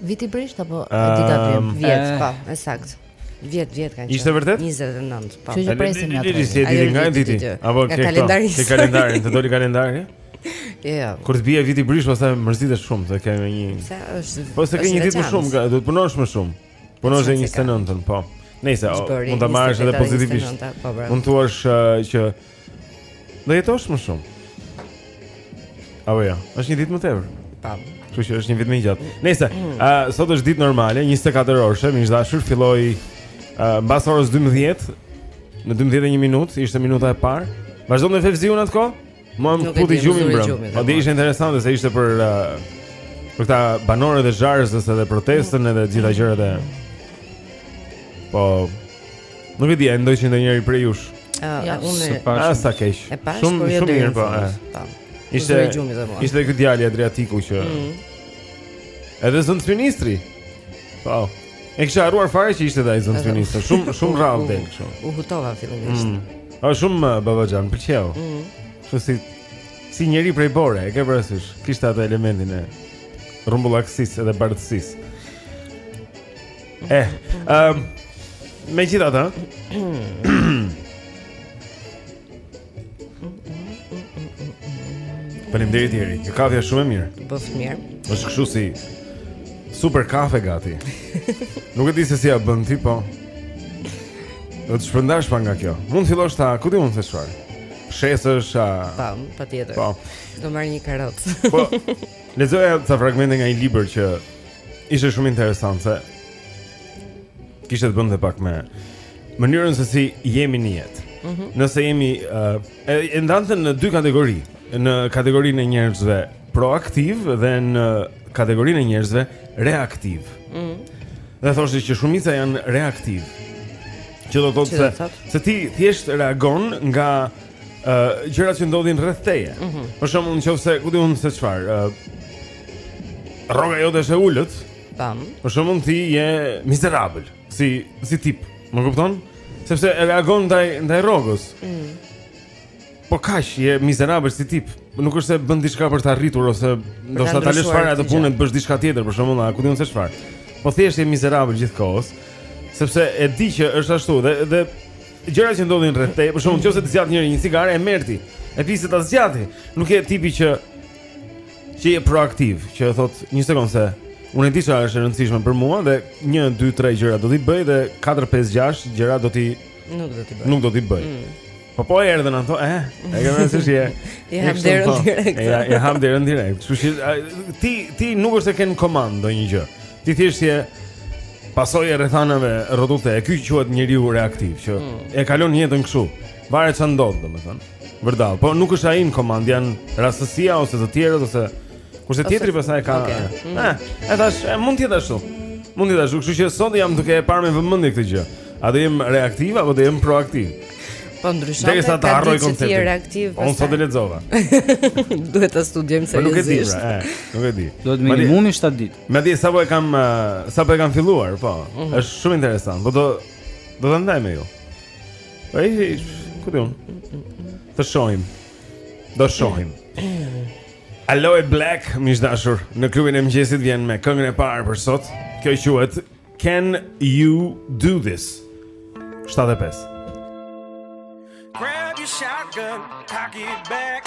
Viti brisht apo e di gabim? Vjet, po, e saktë. Vjet, vjet ka qenë. Ishte vërtet? 29, po. Që presim atë. Ai nga viti. Apo ke kalendarin. Ke kalendarin, të doli kalendari? Jo, jo. Kur të bie viti brisht, pastaj mërzitesh shumë se ke me një. Sa është? Po se ke një ditë më shumë, do të punosh më shumë. Punosh në 29-ën, po. Nëse mund ta marrësh edhe pozitivisht. Po, pra. Mund të thuash që Do jetosh më shumë. Apo jo, është një ditë më tepër. Tam. Kështu që është një vit më i gjatë. Nëse, mm, ë, sot është ditë normale, 24 orëshe, me dashur filloi ë mbas orës 12 në 12:01 minutë, ishte minuta e parë. Vazhdon me Fevziun atë kohë? Më këputi gjumi mbrëm. Po dhe ishte interesante se ishte për për këta banorët e Zharës dhe protestën edhe gjitha gjërat e Po Nuk e di, e ndoqët ndonjëri prej jush ah, Ja, unë e pashë ah, Ah sa keq E pashë, shumë, por jo shumë mirë, po, e po. Ishte, ishte ky djali Adriatiku që mm. Edhe zëvendësministri Po E kisha harruar fare që ishte dhe zëvendësministër Shumë, shumë rrallë del kështu U hutova fillimisht. Ishte mm. A shumë uh, babaxhan, më pëlqeu mm. Shumë si, si njeri prej bore, e ke parasysh Kishte atë elementin e rrumbullakësisë edhe bardhësisë Eh, um, megjithatë faleminderit Tjeri, kjo kafja është shumë e mirë Bëftë mirë është kështu si super kafe gati Nuk e di se si e bën ti, po Do të shpërndash pak nga kjo Mund të fillosh ta, ku di unë çfarë? Shesësh, a... Pa, po, patjetër Po Do marrë një karrocë Po, lexoja ca fragmente nga një libër që Ishte shumë interesant se kishte të bënte pak me mënyrën se si jemi në jetë. Mm -hmm. Nëse jemi uh, e ndante në dy kategori, në kategorinë e njerëzve proaktiv dhe në kategorinë e njerëzve reaktiv. Mm -hmm. Dhe thoshte që shumica janë reaktiv. Që do të thotë se, se ti thjesht reagon nga uh, gjërat që ndodhin rreth teje. Mm -hmm. Për shembull, nëse ku di unë se çfarë, uh, Rroga jote është e ulët. Tam. Për shembull ti je mizerabël, si si tip, më kupton? Sepse reagon ndaj ndaj rrogës. Mm. Po kaq je mizerabël si tip. Nuk është se bën diçka për të arritur ose ndoshta ta lësh fare atë punën, të bësh diçka tjetër, për shembull, a ku di unë se çfarë. Po thjesht je mizerabël gjithë kohës, sepse e di që është ashtu dhe dhe gjërat që ndodhin rreth teje, për shembull, nëse të zgjat njëri një cigare e merr ti, e pi se ta zgjati. Nuk je tipi që Që je proaktiv, që e thot një sekond se Unë e di çfarë është e rëndësishme për mua dhe 1 2 3 gjëra do t'i bëj dhe 4 5 6 gjëra do t'i nuk do t'i bëj. Nuk do t'i bëj. Mm. Po po erdhën ato, eh, e ke vënë re si je. Ja hap derën po. direkt. Ja, ja hap derën direkt. Kështu që ti ti nuk është se je në komandë ndonjë gjë. Ti thjesht je pasojë e rrethanave rrotull teje. Ky quhet njeriu reaktiv që mm. e kalon jetën kështu. Varet çfarë ndodh, domethënë. Vërdall, po nuk është ai në komandë, janë rastësia ose të tjerët ose kurse tjetri pastaj ka. Okej. Okay. Mm. Eh, e tash e mund të jetë ashtu. Mund të jetë ashtu, kështu që sot jam duke e parë me vëmendje këtë gjë. A do jem reaktiv apo do jem proaktiv? Po ndryshon. Dhe sa të harroj konceptin. Ti reaktiv. Unë sot e lexova. Duhet ta studiojmë seriozisht. Po nuk e di, pra, e, nuk e di. Duhet minimumi 7 ditë. Madje sapo e kam sapo e kam filluar, po. Mhm. Është shumë interesant. Po do do ta ndaj me ju. Ai, ku do? Të shohim. Do shohim. Aloe Blacc, miq të dashur, në klubin e mëngjesit vjen me këngën e parë për sot. Kjo quhet Can You Do This? 7:05. Grab your shotgun, cock it back.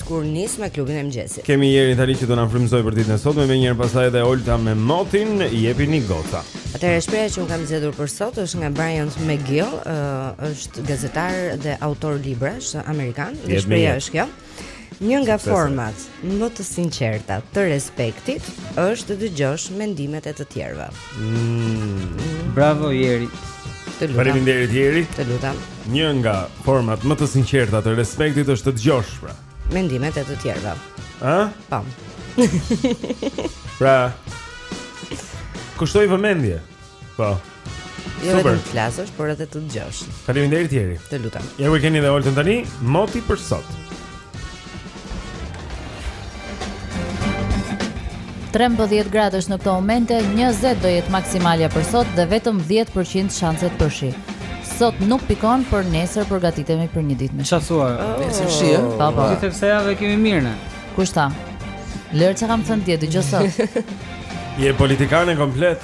Ku nisim me klubin e mëngjesit. Kemi Jerin tani që do na frymëzojë për ditën e sotme, më njëherë pastaj edhe Olta me motin, jepini goca. Atëherë shprehja që un kam zgjedhur për sot është nga Bryant McGill, uh, është gazetar dhe autor librash amerikan. Dhe shprehja është kjo. Një nga format më të sinqerta të respektit është të dëgjosh mendimet e të tjerëve. Mm. Bravo Jeri. Të lutem. Faleminderit Jeri. Të lutem. Një nga format më të sinqerta të respektit është të dëgjosh, pra. Mendimet e të tjerëve. Ë? Po. pra. Kushtoj vëmendje. Po. Jo Super. vetëm të flasësh, por edhe të dëgjosh. Faleminderit Jeri. Të lutem. Ja ku keni dhe Oltën tani, moti për sot. Trembëdhjetë gradë është në këto momente, 20 do jetë maksimalja për sot dhe vetëm 10% shanset për shi. Sot nuk pikon, por nesër përgatitemi për një ditë me shi. Çfarë thua? Oh. Nesër shi, ë? Po, po. Ti se këtë javë kemi mirë ne. Kush tha? Lëre ç'kam thënë dje, dëgjo sot. Je politikane komplet.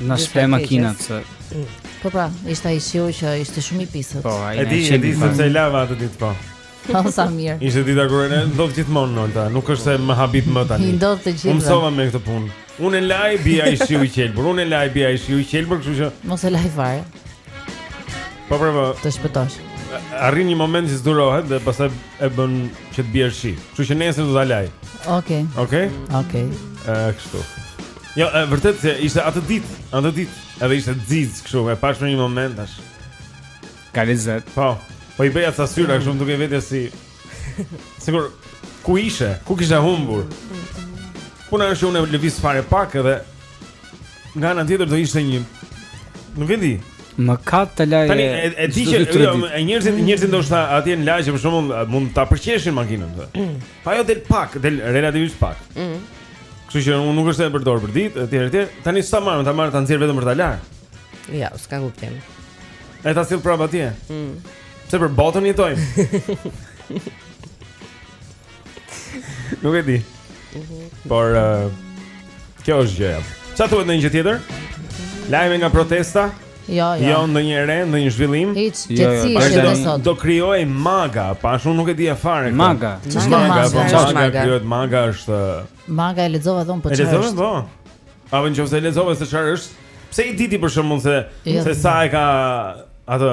Na shpive makinat se Po pra, ishte ai shiu që ishte shumë i pisët. Po, e di, e di se e lava atë ditë po. Po sa mirë. Ishte dita kur i ndodh gjithmonë Oltës, nuk është se më habit më tani. I ndodh të gjithëve. U mësova me këtë punë. Unë e laj bie ai shiu i qelbur, unë e laj bie ai shiu i qelbur, kështu që mos e laj fare. Po pra, po. Të shpëtosh. Arrin një moment që s'durohet dhe pastaj e bën që të bjerë shi. Kështu që nesër do ta laj. Okej. Okay. Okej. Okay. Okej. Okay. Ëh, kështu. Jo, e vërtetë se ishte atë ditë, atë ditë, edhe ishte xiz kështu, e pashë në një moment tash. Ka lezet. Po. Po i bëja ca syra kështu duke vetë si sikur ku isha, ku kisha humbur. Puna është unë lëviz fare pak edhe nga ana tjetër do ishte një nuk e di. Më ka të lajë. Tani e, e di që jo, njerëzit njerëzit ndoshta atje në lagje për shembull mund ta përqeshin makinën. Po ajo del pak, del relativisht pak. Ëh. Mm -hmm. Kështu që unë nuk është e përdor përditë etj etj. Tani s'ta marr, ta marr ta nxjerr vetëm për ta larë. Ja, s'ka kuptim. E ta sjell prapë atje. Mm. Pse për botën jetojmë? nuk e di. Mm -hmm. Por uh, kjo është gjëja. Ça thuhet ndonjë gjë tjetër? Lajme nga protesta. Jo, jo. Jo ndonjë e re, ndonjë zhvillim. Hiç, jo, jo, qetësi është edhe sot. Do krijohej maga, po ashtu nuk e dija fare këtë. Maga. Ç'është maga? Maga, po, maga, maga krijohet maga është Maga e lexova dhon po çfarë? E lexova po. Apo në qoftë se e lexove se çfarë është? Pse i diti për shembull se jo. se sa e ka atë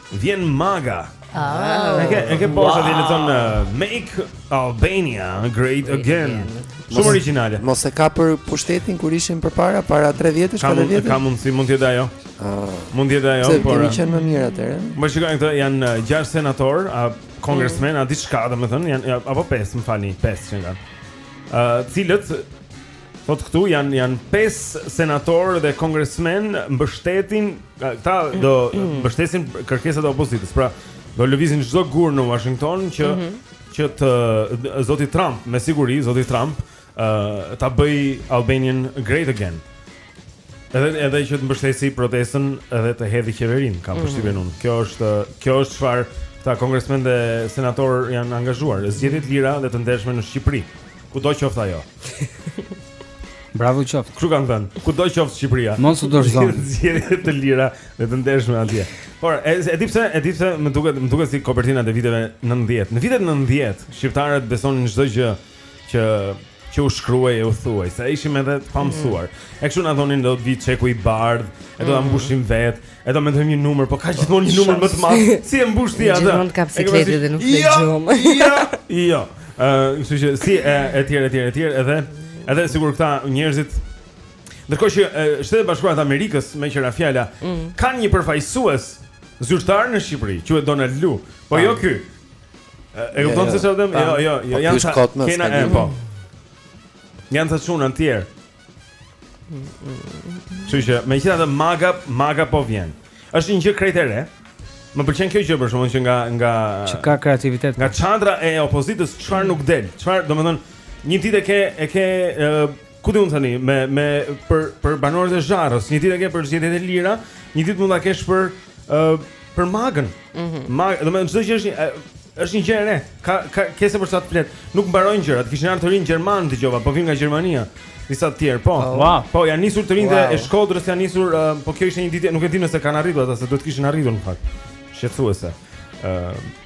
Vjen Maga. Ah, e ke e ke po sa vjen thonë uh, Make Albania Great Again. Shumë origjinale. Mos e ka për pushtetin kur ishin përpara para 3 vjetësh, 4 vjetësh. Ka mundësi mund të jetë ajo. Ah. Mund të jetë ajo, por. Kemi qenë më mirë atëherë. Po shiko këta janë 6 uh, senatorë a kongresmen, mm. a diçka, domethënë janë apo 5, më falni, 5 që kanë. Ë, uh, cilët Thotë këtu janë janë pesë senatorë dhe kongresmen mbështetin, këta do mhm. mbështesin kërkesat e opozitës. Pra, do lëvizin çdo gur në Washington që mm -hmm. që të zoti Trump, me siguri zoti Trump, uh, ta bëjë Albania great again. Edhe edhe që të mbështesi protestën edhe të hedhë qeverinë, kam mhm. përshtypjen mm -hmm. unë. Kjo është kjo është çfarë këta kongresmenë dhe senatorë janë angazhuar, zgjedhje të lira dhe të ndershme në Shqipëri. Kudo qoftë ajo. Bravo qoftë. Kështu kanë thënë. Kudo qoftë Shqipëria. Mos u dorëzo. Zgjedhje të lira dhe të ndershme atje. Por e, e di pse, e di pse më duket, më duket si kopertinat e viteve 90. Në vitet 90 shqiptarët besonin çdo gjë që që u shkruaj e u thuaj, se ishim edhe të pamësuar. Mm. E kështu na thonin do vijë çeku i bardhë, e do ta mm. mbushim vetë. E do mendojmë një numër, po ka po, gjithmonë një numër më të madh. Si e mbush ti atë? Gjithmonë ka bicikletë dhe nuk e jo, gjum. Jo. Jo. Ë, kështu që si e etj etj etj edhe edhe sikur këta njerëzit Ndërkohë që Shtetet e Bashkuara të Amerikës meqë ra fjala mm. kanë një përfaqësues zyrtar në Shqipëri, quhet Donald Lu. Po jo ky. E kupton se çfarë them? Jo, jo, jo, po, janë këta e po. Janë ca çuna të tjerë. Kështu që megjithatë maga maga po vjen. Është një gjë krejt e re. Më pëlqen kjo gjë për shembull që nga nga që ka kreativitet. Nga çadra e opozitës çfarë mm. nuk del? Çfarë, domethënë, një ditë e ke e ke ku di unë tani me me për për banorët e Zharrës, një ditë e ke për zgjedhjet e lira, një ditë mund ta kesh për Për magën. Mhm. Mm Mag, domethënë çdo gjë është një është një gjë e re. Ka ka kese për sa të flet. Nuk mbarojnë gjërat. Kishin ardhur të rinj gjermanë dëgjova, po vijnë nga Gjermania. Disa të tjerë, po. Oh. Wow. Po janë nisur të rinjtë wow. e Shkodrës, janë nisur, uh, po kjo ishte një ditë, nuk e di nëse kanë arritur ata se duhet të kishin arritur në fakt. Shqetësuese. Ëm uh,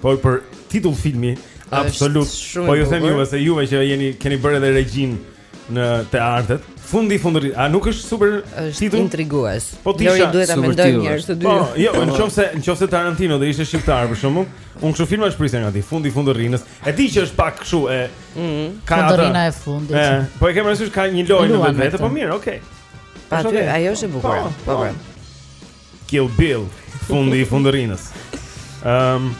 Por për titull filmi absolut. Po ju them juve se juve që jeni keni bërë edhe regjin në teatër. Fundi i fundit, a nuk është super titull? Intrigues. Po ti Lori duhet ta mendojë një herë të dy. Po, jo, po. nëse nëse Tarantino do ishte shqiptar për shembull, unë kështu filma do prisja nga ti, fundi i fundërrinës. E di që është pak kështu e mhm. ka atë. Rrina e fundit. Po e kem rësysh ka një lojë në vetë, po mirë, okay. Ajo është e bukur. Po, po. po. Kill Bill, fundi i fundërrinës. Ehm. Um,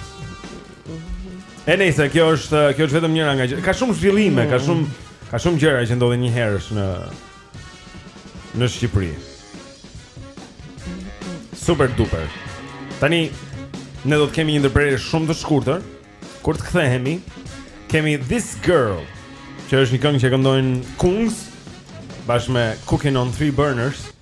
e nejse, kjo është kjo është vetëm njëra nga gjë. Ka shumë zhvillime, ka mm. shumë ka shumë gjëra që ndodhin njëherësh në në Shqipëri. Super duper. Tani ne do të kemi një ndërprerje shumë të shkurtër. Kur të kthehemi, kemi This Girl, që është një këngë që këndojnë Kungs bashkë me Cooking on Three Burners.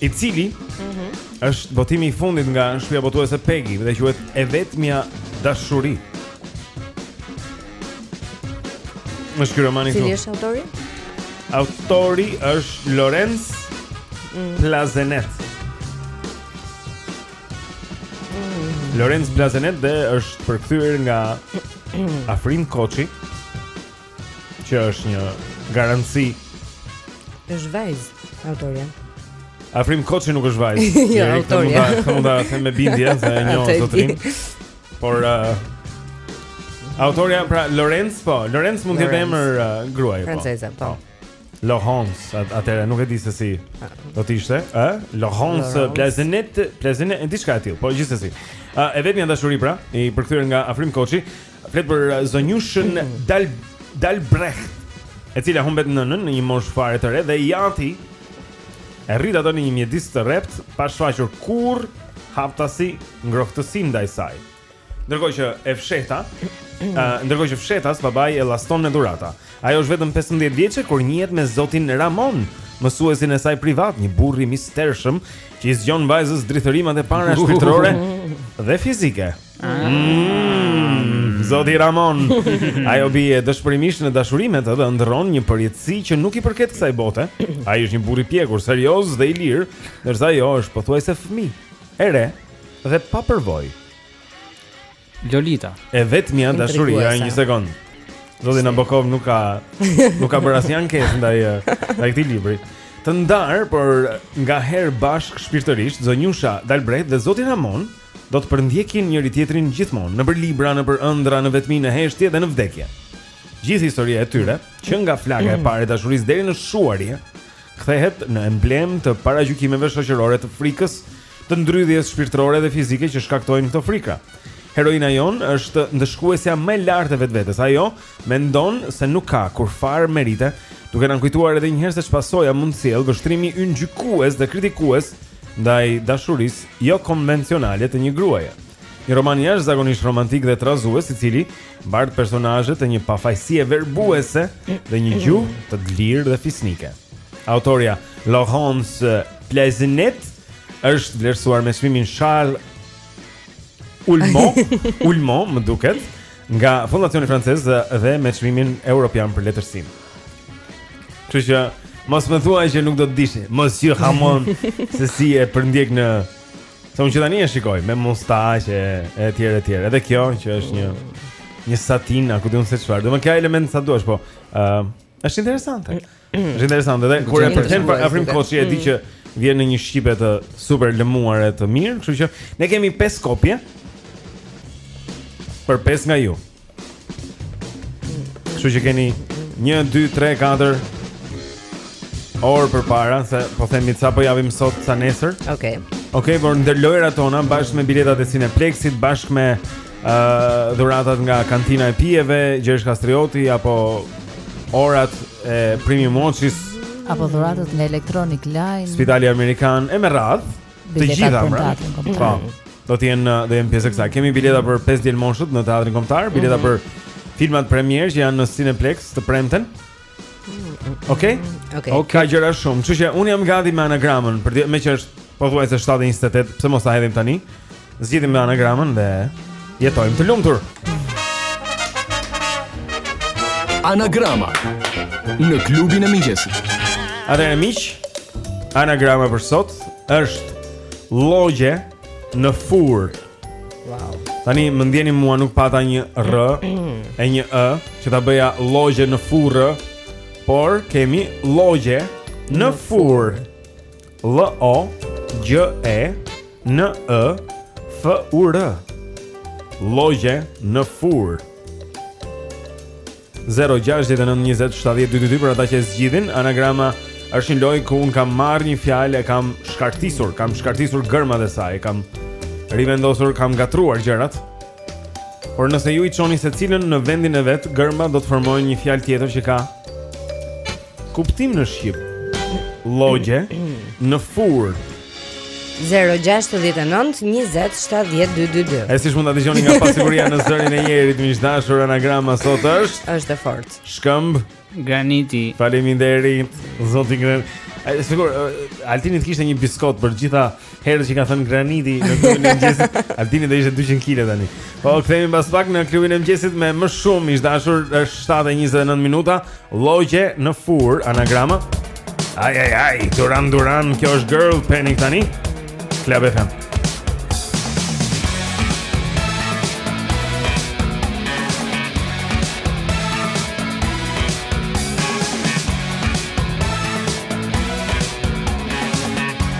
i cili mm -hmm. është botimi i fundit nga shpia botuese Pegi dhe quhet e vetmja dashuri. Më shkruaj romani këtu. Cili është autori? Autori është Lorenz mm. Plazenet. Mm. Lorenz Plazenet dhe është përkthyer nga Afrim Koçi. që është një garanci. Është vajz autorja. Afrim Koçi nuk është vajz. Jo, autorja. Këtë mund ta them me bindje se e njoh zotërinë. Por uh, autorja pra Lorenz po, Lorenz mund të jetë emër uh, gruaje po. Franceze po. po. Lohons, atëherë nuk e di se si do të ishte, ë? Lohons Plazenet, Plazenet, diçka e tillë, po gjithsesi. Ë e vetmja dashuri pra, i përkthyer nga Afrim Koçi, Flet për uh, zonjushën Dal Dalbrecht, e cila humbet nënën në një moshë fare të re dhe i ati e rrit atë në një mjedis të rreptë pa shfaqur kurrë haptazi ngrohtësi ndaj saj. Ndërkohë që e fshehta, ë, ndërkohë që fshehtas babai e llaston me dhurata. Ajo është vetëm 15 vjeçe kur njihet me zotin Ramon, mësuesin e saj privat, një burrë i mistershëm që i zgjon vajzës drithërimat e para shpirtërore dhe fizike. Mm, Zoti Ramon, ajo bie dëshpërimisht në dashuri me të dhe ëndërron një përjetësi që nuk i përket kësaj bote. Ai është një burrë i pjekur, serioz dhe i lirë, ndërsa ajo është pothuajse fëmijë, e re dhe pa përvojë. Lolita. E vetmja dashuri, ja një sekond. Zoti Nabokov nuk ka nuk ka bërë asnjë ankesë ndaj ndaj këtij libri. Të ndarë, por ngaherë bashkë shpirtërisht Zonjusha Dalbreht dhe Zoti Ramon. do të përndjekin njëri-tjetrin gjithmonë, nëpër libra, nëpër ëndrra, në vetmi, në heshtje dhe në vdekje. Gjithë historia e tyre, që nga flaka e parë e dashurisë deri në shuarje, kthehet në emblemë të paragjykimeve shoqërore të frikës, të ndrydhjes shpirtërore dhe fizike që shkaktojnë këto frika. Heroina jonë është ndëshkuesja më e lartë e vetvetes, ajo mendon se nuk ka kurrfarë merite, duke na kujtuar edhe një herë se ç'pasoja mund të sjellë vështrimi ynë gjykues dhe kritikues ndaj dashurisë jokonvencionale të një gruaje. Një roman jashtëzakonisht romantik dhe trazues, i cili bart personazhe të një pafajësie verbuese dhe një gjuhë të dëlirë dhe fisnike. Autorja Laurence Plazenet është vlerësuar me çmimin Charles Oulmont, Oulmont më duket. Nga Fondacioni Francez dhe me çmimin Europian për letërsinë. Kështu që mos më thuaj që nuk do të dish. Mos hamendëso se si e përndjek se unë që tani e shikoj me mustaqe e tjerë e tjerë. Edhe kjo që është një një satin, a ku di unë se çfarë. Domethënë ka elemente sa duash, po. Ëm, uh, është interesante. Është interesante dhe kur e përkthen Afrim Koçi e di mm. që vjen në një shqipe të superlëmuar e të mirë, kështu që ne kemi 5 kopje për 5 nga ju. Kështu që keni 1 2 3 4 orë përpara se po themi ca po japim sot ca nesër. Okej. Okej, por ndër lojërat tona bashkë me biletat e Cineplexit, bashkë me uh, dhuratat nga kantina e pijeve, Gjergj Kastrioti apo orat e Primi Moçis apo dhuratat nga Electronic Line, Spitali Amerikan e me radhë, të gjitha pra. Po. Do të jenë do jenë pjesë e kësaj. Kemi bileta për 5 Djelmoshat në Teatrin Kombëtar, bileta mm -hmm. për filmat premierë që janë në Cineplex të premten. Okej? Okej. Okej. Ka gjëra shumë. Kështu që unë jam gati me anagramën, për të, meqë është pothuajse 7:28, pse mos ta hedhim tani? Zgjidheni anagramën dhe jetoni të lumtur. Anagrama në klubin e mëngjesit. Atëherë miq, anagrama për sot është llogje në furrë. Wow. Tani më ndjeni mua nuk pata një rr e një ë që ta bëja llogje në furrë, por kemi llogje në furrë. L O G E N E F U R. Llogje në furrë. 0692070222 për ata që zgjidhin anagrama është një lojë ku un kam marr një fjalë e kam shkartisur, kam shkartisur gërmat e saj, kam rivendosur, kam ngatërruar gjërat. Por nëse ju i çoni secilën në vendin e vet, gërma do të formojnë një fjalë tjetër që ka Kuptim në shqip. Llogje në furr. 069 20 70 222. Ai siç mund ta dëgjoni nga pasiguria në zërin e njeriut, miq të dashur, anagrama sot është. Është e fortë. Shkëmb. Graniti. Faleminderit. Zoti Granit. Sigur, Altini të kishte një biskot për të gjitha Herët që ka thënë graniti në klubin e mëngjesit, Altini do ishte 200 kg tani. Po kthehemi pas pak në klubin e mëngjesit me më shumë miq të dashur është 7:29 minuta, llogje në fur anagrama. Ai ai ai, Duran Duran, kjo është girl panic tani. Club FM.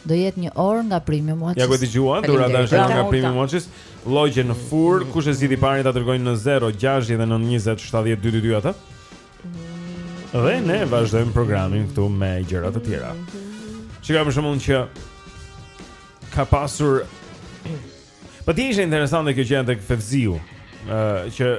Do jetë një orë nga Primi Moçis. Ja ku e dëgjuan, do rada është nga Primi Moçis. Llogje në fur, kush e zgjidh i pari ta dërgojë në 069 20 70 222 atë. Dhe ne vazhdojmë programin këtu me gjëra të tjera. Si ka për shembull që ka pasur Po ti ishte interesante kjo dje tek Fevziu, ë që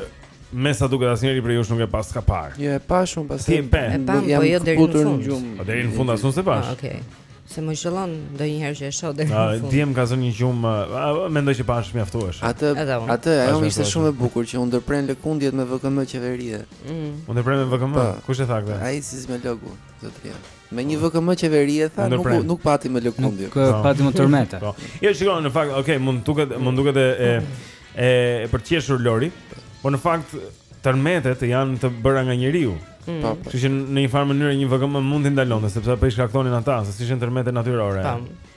me sa duket asnjëri prej jush nuk e paska parë. Jo e pash unë pastaj. Ti e pe. E pa, po jo deri në fund. Po deri në fund as unë s'e pashë. Ah, okej. Se më qëllon ndonjëherë që e shoh deri në ah, fund. Dje m'ka zënë një gjumë, mendoj që pashë mjaftueshëm. Atë, atë ajo më ishte shumë e bukur që u ndërprenë lëkundjet me VKM qeverie. Mm. U ndërprenë me VKM. Po. Kush e tha këtë? Ai sizmologu. zotëria. Me një VKM qeverie tha nuk nuk pati më lëkundje. Nuk eh, pati më tërmete. Po. Jo, shiko në fakt, okay, mund duket mund duket e e e për të qeshur Lori, por në fakt tërmetet janë të bëra nga njeriu. Mm. Po, po. Kështu që në një farë mënyre një VKM mund t'i ndalonte sepse po i shkaktonin ata, se s'ishin tërmete natyrore. Po.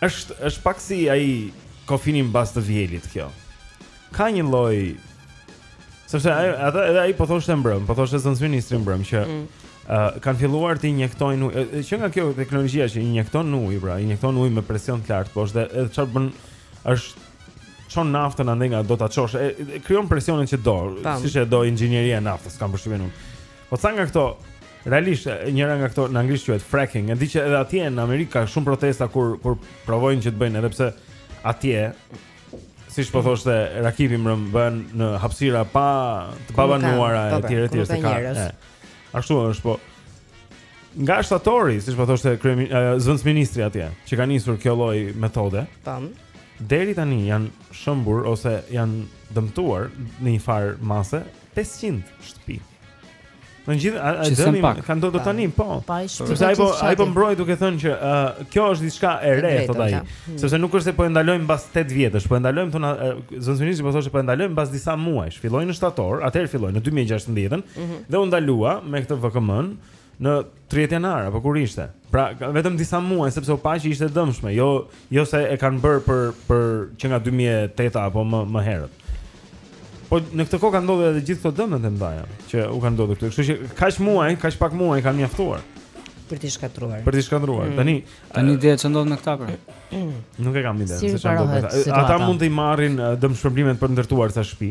Është është pak si ai kofini mbas të vjelit kjo. Ka një lloj sepse ai ata edhe ai po thoshte mbrëm, po thoshte zëvendësministri mbrëm që mm. uh, kanë filluar të injektojnë ujë, që nga kjo teknologjia që injekton ujë, pra injekton ujë me presion të lartë poshtë dhe edhe çfarë bën është çon naftën andej nga do ta çosh, krijon presionin që do, siç e do inxhinieria e naftës, kam përshtypjen unë. Po sa nga këto realisht njëra nga këto në anglisht quhet fracking. E di që edhe atje në Amerikë ka shumë protesta kur kur provojnë që të bëjnë edhe pse atje siç po thoshte Rakipi që bëhen në hapësira pa të pabanuara po, etj etj se ka. Ashtu është po nga shtatori, siç po thoshte zëvendësministri atje, që ka nisur kjo lloj metode. Tan. Deri tani janë shembur ose janë dëmtuar në një farë mase 500 shtëpi. Në gjithë a, a dëmi ka ndodhur tani, po. po sepse ai po ai po mbroi duke thënë që uh, kjo është diçka e re thotë ai. Hmm. Sepse nuk është se po e ndalojmë mbas 8 vjetësh, po e ndalojmë thonë zëvendësministri po thoshte po e ndalojmë mbas disa muajsh. Filloi në shtator, atëherë filloi në 2016-ën mm -hmm. dhe u ndalua me këtë VKM-n në 30 janar apo kur ishte. Pra vetëm disa muaj sepse u pa që ishte e dëmshme, jo jo se e kanë bërë për për që nga 2008 apo më më herët. Po në këtë kohë kanë ndodhur edhe gjithë këto dëme të mëdha që u kanë ndodhur këtu. Kështu që kaq muaj, kaq pak muaj kanë mjaftuar për të shkatërruar. Për të shkatërruar. Mm. Tani tani s'di çë ndodh me këta pra. Nuk e kam ide se çfarë do të bëj. Ata mund t'i marrin dëmshpërblimet për të ndërtuar ca shtëpi.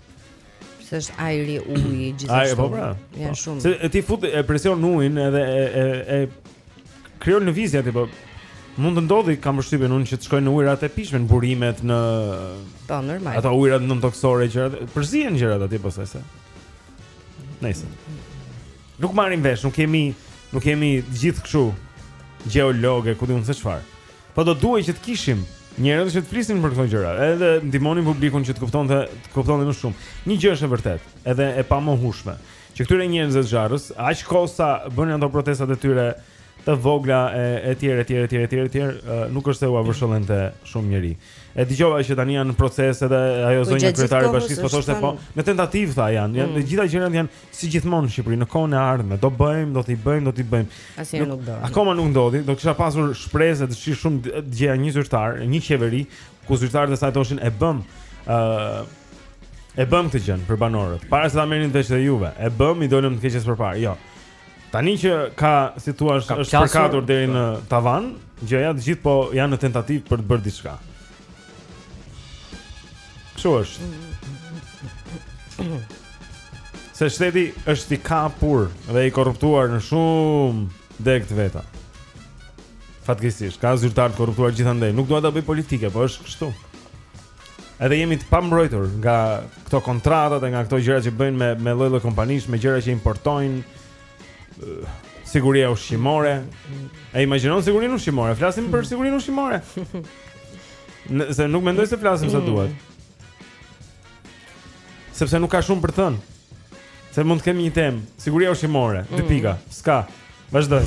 është ajri uji gjithashtu. Ai po pra. Janë po. shumë. Se ti fut me presion ujin edhe e e e krijon lëvizje aty po. Mund të ndodhi kam përshtypjen unë që të shkojnë në ujërat e pijshme në burimet në Po normal. Ato ujërat nëntokësore që përzihen gjërat aty po thjesht. Nice. Nuk marrim vesh, nuk jemi nuk jemi të gjithë kështu gjeologë, ku dimë se çfarë. Po do të duhej që të kishim njerëz që të flisin për këto gjëra, edhe të ndihmonin publikun që të kuptonte, të kuptonte më shumë. Një gjë është e vërtetë, edhe e pamohueshme, që këtyre njerëzve të Zharrëzës, aq kohë sa bënë ato protestat e tyre të vogla e etj etj etj etj etj, nuk është se ua vuri veshin shumë njeri. E dëgjova që tani janë në proces edhe ajo po, zonja kryetare e bashkisë po thoshte po, në tentativë tha janë, janë mm. të gjitha gjërat janë si gjithmonë në Shqipëri, në kohën e ardhme, do bëjmë, do t'i bëjmë, do t'i bëjmë. Asnjë nuk do. Akoma nuk ndodhi, do kisha pasur dëshirë shumë të gjeja një zyrtar, një qeveri ku zyrtarët e saj thoshin e bëmë ë uh, e bëmë këtë gjë për banorët. Para se ta merrnin vesh dhe juve, e bëmë, i dolëm të keqes përpara. Jo. Tani që ka, si thua, është përcaktuar deri në tavan, gjëja të gjithë po janë në tentativë për të bërë diçka. Kështu është. Se shteti është i kapur dhe i korruptuar në shumë degë të veta. Fatkeqësisht, ka zyrtarë të korruptuar gjithandej. Nuk dua ta bëj politike, po është kështu. Edhe jemi të pambrojtur nga këto kontratat e nga këto gjëra që bëjnë me me lloj-lloj kompanish, me gjëra që importojnë, siguria ushqimore. E imagjinon sigurinë ushqimore, flasim për sigurinë ushqimore. Se nuk mendoj se flasim sa duhet. Sepse nuk ka shumë për të thënë. Se mund të kemi një temë, siguria ushqimore, dy pika, s'ka. Vazhdoj.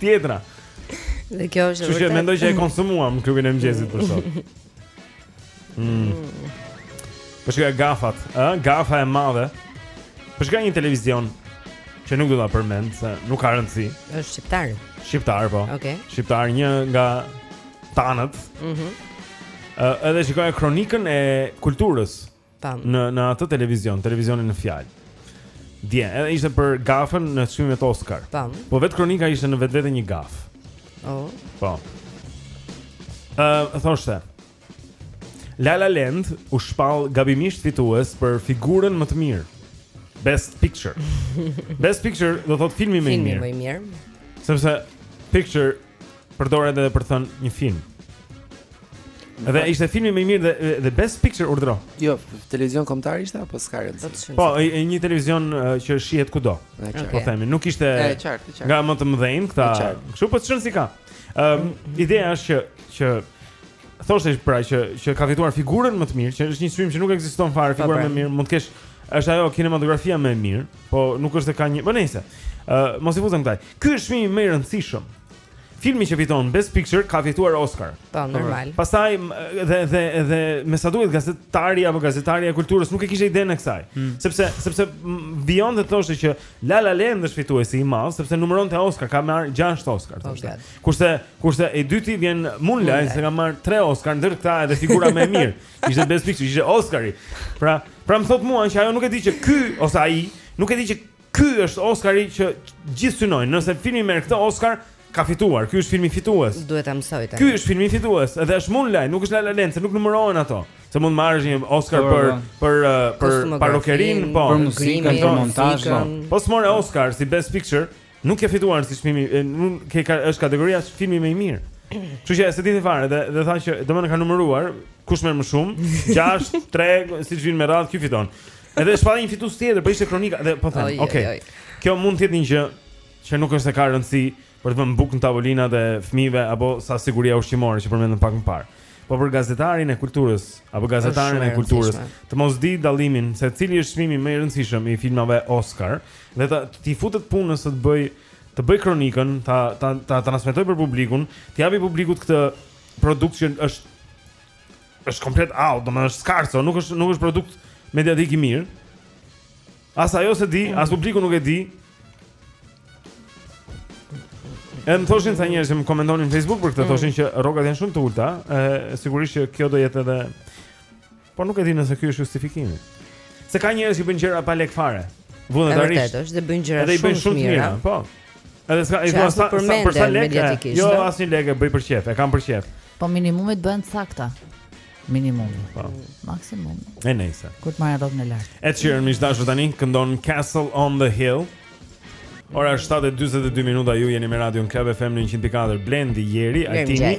Tjetra. Dhe kjo është vërtet. Kështu që mendoj që e konsumuam klubin e mëngjesit për sot. Mm. Po shihja gafat, ë, gafa e madhe. Po shikoja një televizion që nuk do ta përmend se nuk ka rëndësi. Është shqiptar. Shqiptar po. Okej. Shqiptar një nga tanët. Mhm. Ë, edhe shikoja kronikën e kulturës. Tam. Në në atë televizion, televizionin në fjalë. Dhe, edhe ishte për gafën në çmimet Oscar. Tam. Po vetë kronika ishte në vetvete një gafë. Oh. Po. Ë, thoshte. La La Land u shpall gabimisht fitues për figurën më të mirë. Best Picture. Best Picture do thotë filmi më i mirë. Filmi më i mirë. Sepse Picture përdoret edhe për të thënë një film. Dhe ishte filmi më i mirë dhe the best picture urdhro. Jo, televizion kombëtar ishte apo s'ka rëndësi. Po, e, e, një televizion e, që shihet kudo. E, qartë. Po themi, nuk ishte E, qartë, e, qartë. nga më të mëdhenj këta. E, qartë. Kështu po çon si ka. Ëm ideja është që që thoshte pra që që ka fituar figurën më të mirë, që është një çmim që nuk ekziston fare, figura pra. më e mirë, mund të kesh është ajo kinematografia më e mirë, po nuk është se ka një, po nejse. Ë mos i futem kësaj. Ky është çmimi më i rëndësishëm. Filmi që fiton Best Picture ka fituar Oscar. Po, normal. Pastaj dhe dhe dhe me sa duket gazetari apo gazetarja e kulturës nuk e kishte idenë e kësaj. Hmm. Sepse sepse vijon dhe thoshte që La La Land është fituesi i madh sepse numëronte Oscar, ka marrë 6 Oscar po, thoshte. Kurse kurse e dyti vjen Moonlight, se ka marrë 3 Oscar, ndër këta edhe figura më e mirë. Ishte Best Picture, ishte Oscari. Pra, pra më thotë mua që ajo nuk e di që ky ose ai nuk e di që Ky është Oscari që gjithë synojnë. Nëse filmi merr këtë Oscar, ka fituar. Ky është filmi fitues. Duhet ta mësoj tani. Ky është filmi fitues, edhe është Moonlight, nuk është La La Land, se nuk numërohen ato. Se mund të marrësh një Oscar për për uh, për parukierin, po, për muzikën, për montazhin. Po s'more Oscar si Best Picture, nuk ke fituar si filmi, nuk ke është kategoria si filmi më i mirë. Kështu që s'e dinte fare dhe dhe thashë që domethënë ka numëruar kush merr më shumë, 6, 3, siç vjen me radhë, ky fiton. Edhe është fare një fitues tjetër, po ishte kronika dhe po them, ok. Kjo mund të jetë një gjë që nuk është se ka rëndësi për të vënë bukë në tavolinat e fëmijëve apo sa siguria ushqimore që përmendëm pak më parë. Po për gazetarin e kulturës apo gazetaren e kulturës, të mos dijë dallimin se cili është çmimi më i rëndësishëm i filmave Oscar dhe t'i futet punës të bëjë të bëjë kronikën, ta ta ta transmetojë për publikun, t'i japë publikut këtë produkt që është Është komplet out, domethënë është skarco, nuk është nuk është produkt mediatik i mirë. As ajo s'e di, as publiku nuk e di. E më thoshin sa njerëz që më komentonin në Facebook për këtë, mm. thoshin që rrogat janë shumë të ulta, e sigurisht që kjo do jetë edhe por nuk e di nëse ky është justifikimi. Se ka njerëz që bëjnë gjëra pa lek fare. Vullnetarisht. Edhe bëjnë gjëra shumë të mira. Po. Edhe s'ka, e dua sa për sa lekë. Jo, asnjë lek e bëj për qejf, e kam për qejf. Po minimumi të bëhen sakta. Minimum. Po. Maksimum. E nejse. Kur të marrë rrogën e lartë. Ed Sheeran miq të dashur tani këndon Castle on the Hill. Ora 7:42 minuta ju jeni me Radio Club FM në 104 Blendi Jeri, Altini.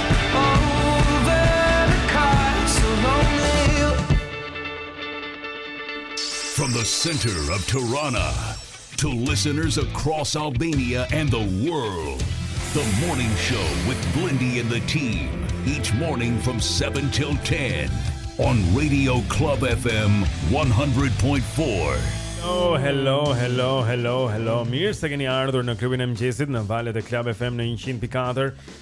From the center of Tirana to listeners across Albania and the world. The morning show with Blendi and the team each morning from 7 till 10 on Radio Club FM 100.4. Oh, hello, hello, hello, hello. Mirë se keni ardhur në klubin e mëngjesit në valët e Club FM në 100.4.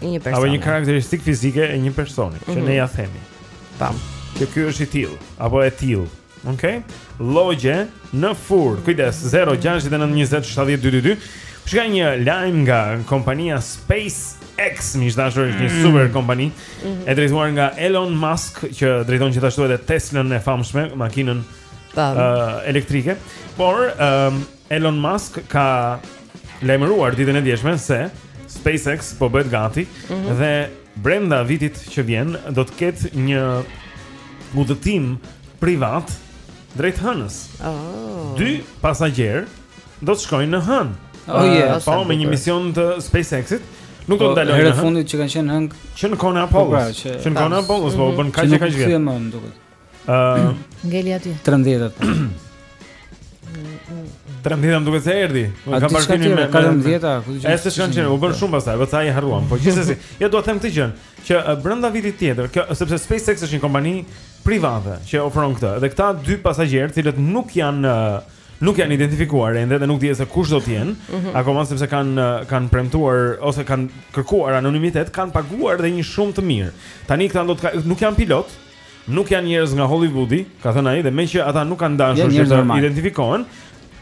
i një personi. Apo një karakteristikë fizike e një personi mm -hmm. që mhm. ne ia themi. Tam. Që ky është i tillë apo e tillë. Okej. Okay? Llogje në furrë. Kujdes 0692070222. Ç'ka një lajm nga kompania SpaceX, miq të dashur, është një mm. super kompani mm -hmm. e drejtuar nga Elon Musk që drejton gjithashtu edhe Tesla-n e famshme, makinën uh, elektrike. Por, um, Elon Musk ka lajmëruar ditën e djeshme se SpaceX po bëhet gati mm -hmm. dhe brenda vitit që vjen do të ketë një udhëtim privat drejt hënës. Oh. Dy pasagjerë do të shkojnë në hënë. Oh yeah, uh, po me një mision të SpaceX-it. Nuk do të po, ndalojnë. Herën e fundit që kanë qenë në hënë që në kohën e Apollo. Po, pra, që në kohën e Apollo, po mhm. bën kaq e kaq vjet. Ëh, ngeli aty. 13. 13-a më duket se erdhi. Unë kam parë filmin me 14-a, ku ti. E ç'të shkon, çfarë, u bën shumë pastaj, vetë i harruam. Po gjithsesi, ja dua të them këtë gjë, që brenda vitit tjetër, kjo sepse SpaceX është një kompani private që ofron këtë. Dhe këta dy pasagjerë, të cilët nuk janë nuk janë identifikuar ende dhe nuk dihet se kush do të jenë, mm -hmm. akoma sepse kanë kanë premtuar ose kanë kërkuar anonimitet, kanë paguar dhe një shumë të mirë. Tani këta do të nuk janë pilotë, Nuk janë njerëz nga Hollywoodi, ka thënë ai dhe meqë ata nuk kanë dashur që të identifikohen,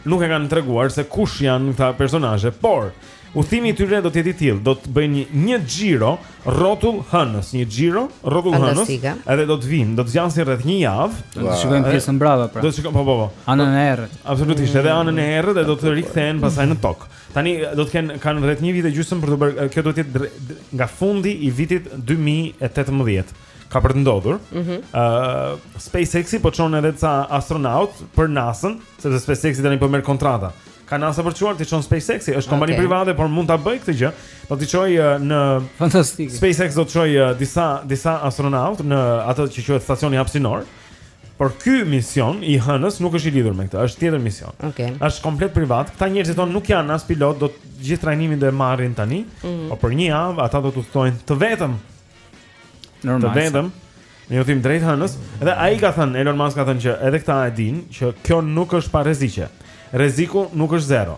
nuk e kanë treguar se kush janë këta personazhe, por udhëtimi i tyre do të jetë i tillë, do të bëjnë një xhiro rrotull hënës, një xhiro rrotull hënës, edhe do të vijnë, do të zgjasi rreth një javë. Do të shikojnë pjesën mbrapa pra. Do të shikojnë po po po. Anën e errët. Absolutisht, edhe anën e errët dhe do të rikthehen pastaj në tokë. Tani do të kenë kanë rreth një vit e gjysmë për të bërë kjo do të jetë nga fundi i vitit 2018. ka për të ndodhur. Ëh, mm -hmm. uh, SpaceX-i po çon edhe ca astronautë për NASA-n, sepse SpaceX-i tani po merr kontrata. Ka NASA për çuar t'i çon SpaceX-i, është kompani okay. private, por mund ta bëjë këtë gjë. Do t'i çojë uh, në Fantastik. SpaceX do të çojë uh, disa disa astronautë në atë që quhet stacioni hapësinor. Por ky mision i hënës nuk është i lidhur me këtë, është tjetër mision. Okej. Okay. Është komplet privat. Këta njerëz thonë nuk janë as pilotë, po të gjithë trajnimin do e marrin tani. Mm -hmm. Po për një javë ata do të udhtojnë të vetëm Normal. Të vetëm. Në udhëtim drejt hënës, dhe ai ka thënë Elon Musk ka thënë që edhe këta e dinë që kjo nuk është pa rreziqe. Rreziku nuk është zero.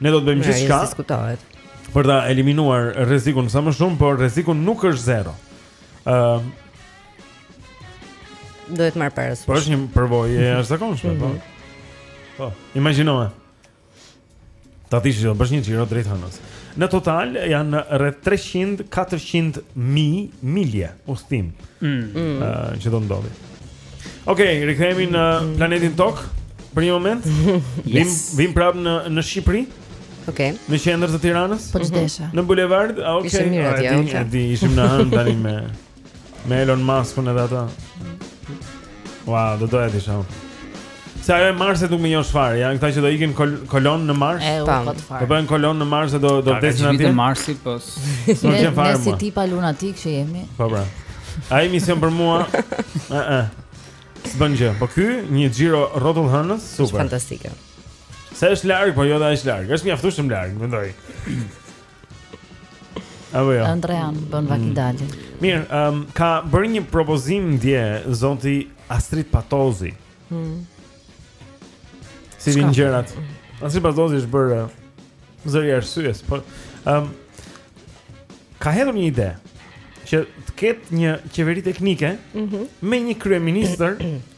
Ne do të bëjmë gjithçka. S'diskutohet. Për ta eliminuar rrezikun sa më shumë, por rreziku nuk është zero. Ëm ehm, uh, Duhet marrë parasysh. Por është një përvojë e jashtëzakonshme, po. Mhm. Po, imagjinoje. Ta dish që bësh një xhiro drejt hënës. Në total janë rreth 300-400 mijë milje udhëtim. Mm. Uh, që do ndodhë. Okej, okay, rikthehemi në planetin Tokë për një moment. yes. Vijmë vijmë prapë në në Shqipëri. Okej. Okay. Në qendër të Tiranës? Po ç'desha. Mhm. Në bulevard? Okej. Okay. Ishim mirë atje. Di, okay. di, ishim në hënë tani me Me Elon Musk-un edhe ata. Ua, do doja të shoh. Se ajo e Marsit nuk më njoh çfarë, janë këta që do ikin kol kolonë në Mars. E, u, po të farë. Do bëhen kolonë në Mars dhe do do vdesin atje. Në Marsi po. Nuk janë fare. Ne si tipa lunatikë që jemi. Po pra. Ai mision për mua. Ëh. Eh, eh. S'bën gjë. Po ky një xhiro rrotull hënës, super. Është fantastike. Sa është larg, po jo dha është larg. Është mjaftueshëm larg, mendoj. Apo jo. Andrean bën vaki del. Mm. Mirë, ëm um, ka bërë një propozim dje zoti Astrit Patozi. Mm. Si vijnë gjërat? Astrit Patozi është bërë uh, zëri i arsyes, po ëm um, ka hedhur një ide që të ketë një qeveri teknike mm -hmm. me një kryeministër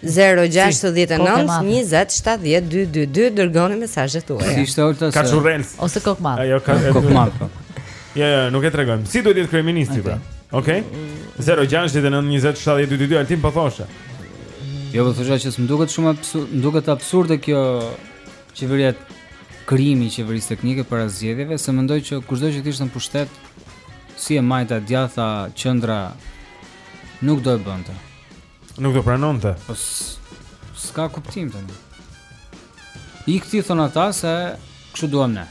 0-6-19-27-12-22 Dërgoni mesazhet tuaja Si ishte olë të se Kaçurrels Ose kokmat Ajo ka edhe Kokmat po. Ja, ja, nuk e tregojmë Si duhet jetë kryeministri pra Ok 0-6-19-27-12-22 Altin po thoshe Jo po thosha që s'më duket shumë absurd, Më duket absurde kjo Qeveria Krijimi i qeverisë teknike Para zgjedhjeve Se mendoj që kushdo që t'ishte në pushtet Si e majta, djathta, qendra Nuk do e bënte Nuk do pranonte. Po s'ka kuptim tani. Ik ti thonë ata se kështu duam ne.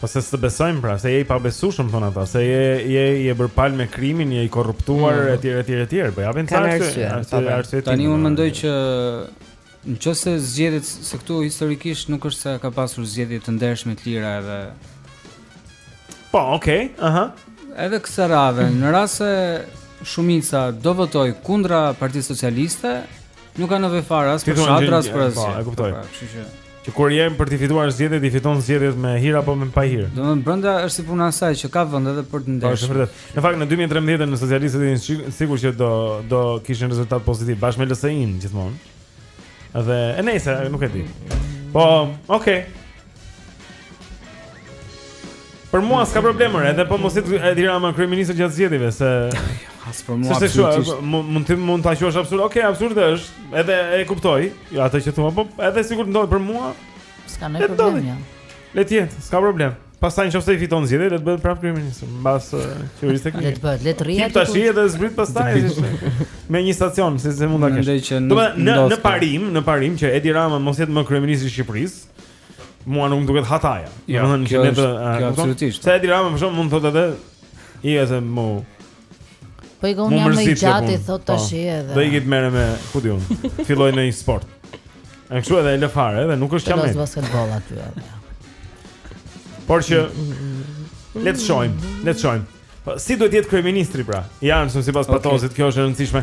Po se s'të besojmë pra, se je i pabesueshëm thonë ata, se je je je bërë palë me krimin, je i korruptuar mm. etj etj etj. Po japin ca arsye. Tani unë mendoj që Në qoftë se zgjedhjet se këtu historikisht nuk është ke ka pasur zgjedhje të ndershme të lira edhe Po, okay, aha. Edhe kësaj radhe, në rast se shumica do votoj kundra Partisë Socialiste, nuk ka nevojë fare as për shatra as për asgjë. Po, e kuptoj. Pra, kështu që që kur jemi për të fituar zgjedhjet, i fiton zgjedhjet me hir apo me pa hir. Domethënë brenda është si puna e saj që ka vend edhe për të ndershme. Po, është vërtet. Në fakt në 2013-n socialistët ishin të sigurt që do do kishin rezultat pozitiv bashkë me LSI-n gjithmonë. Dhe e nejse, nuk e di. Po, okay. Për mua s'ka problem, edhe po mos jetë Edi Rama kryeministër gjatë zgjedhjeve se as për mua. Sepse thua, mund të mund ta quash absurd. Okej, okay, absurd është. Edhe e kuptoj. Jo atë që thua, po edhe sikur të ndodhë për mua. S'ka ndonjë problem. Ja. Le të jetë, s'ka problem. Pastaj nëse i fiton zgjedhjet, le të bëhet prapë kryeministër, mbas qeverisë teknike. Le të bëhet, le të rri aty. Tash edhe zbrit pastaj me një stacion, si se mund ta kesh. Domethënë në parim, në parim që Edi Rama mos jetë më kryeministër i Shqipërisë. Mua nuk më duket hataja. Jo, domethënë që ne do të absolutisht. Se Edi Rama më shumë mund të thotë edhe i edhe më Po i gjonë jam më i gjati, thot të po. shi edhe Dhe i gjithë merret me, ku di unë, fillon në një sport E në kështu edhe e lëfare edhe, nuk është qameti Të lozë basketboll aty edhe Por që, le të shohim, le të shohim po, Si duhet të jetë kryeministri pra, Jansun sipas Patozit, kjo është e rëndësishme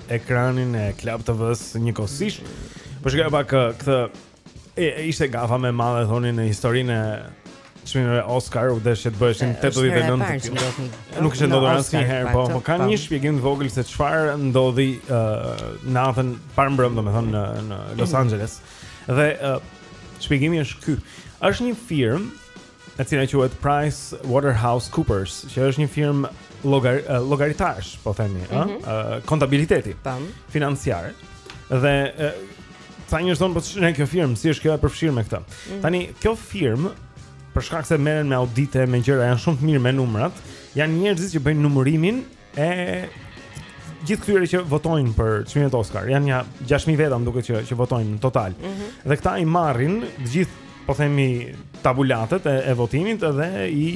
ekranin e Club TV-së njëkohësisht. Po shikoj pak uh, këtë e, e, ishte gafa më e madhe thonin në historinë e çmimeve Oscar u desh që të bëheshin Është hera e 89 parë të që tilla. ndodhi. Nuk ishte Në ndodhur Oscar, asnjëherë, po, fakto, më po kanë një shpjegim të vogël se çfarë ndodhi uh, natën parmbrëmë, domethënë në në Los Angeles. Dhe uh, shpjegimi është ky. Është një firmë e cila quhet Price Waterhouse Coopers, që është një firmë llogar, llogaritarësh, po themi, ëh, mm -hmm. kontabiliteti. Tam. Financiar. Dhe ca njerëz thonë po ç'është kjo firmë, si është kjo e përfshirë me këtë. Mm -hmm. Tani kjo firmë për shkak se merren me audite, me gjëra janë shumë të mirë me numrat, janë njerëzit që bëjnë numërimin e gjithë këtyre që votojnë për çmimet Oscar, janë nja 6000 veta më duket që që votojnë në total. Mm -hmm. Dhe këta i marrin të gjithë po themi tabulatet e, e votimit dhe i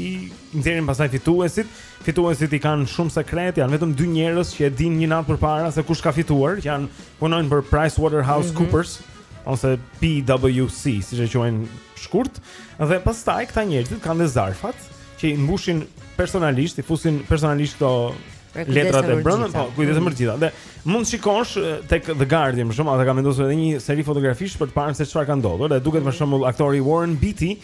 nxjerrin pastaj fituesit. Fituesit i kanë shumë sekret, janë vetëm dy njerëz që e dinë një natë përpara se kush ka fituar, që janë punojnë për PricewaterhouseCoopers. Mm -hmm ose PWC, siç e quajnë shkurt, dhe pastaj këta njerëzit kanë dhe zarfat që i mbushin personalisht, i fusin personalisht këto pra, letrat brenda, po kujdesen për të gjitha. Dhe mund të shikosh tek The Guardian, për shembull, ata kanë vendosur edhe një seri fotografish për të parë se çfarë ka ndodhur, dhe duket për shembull aktori Warren Beatty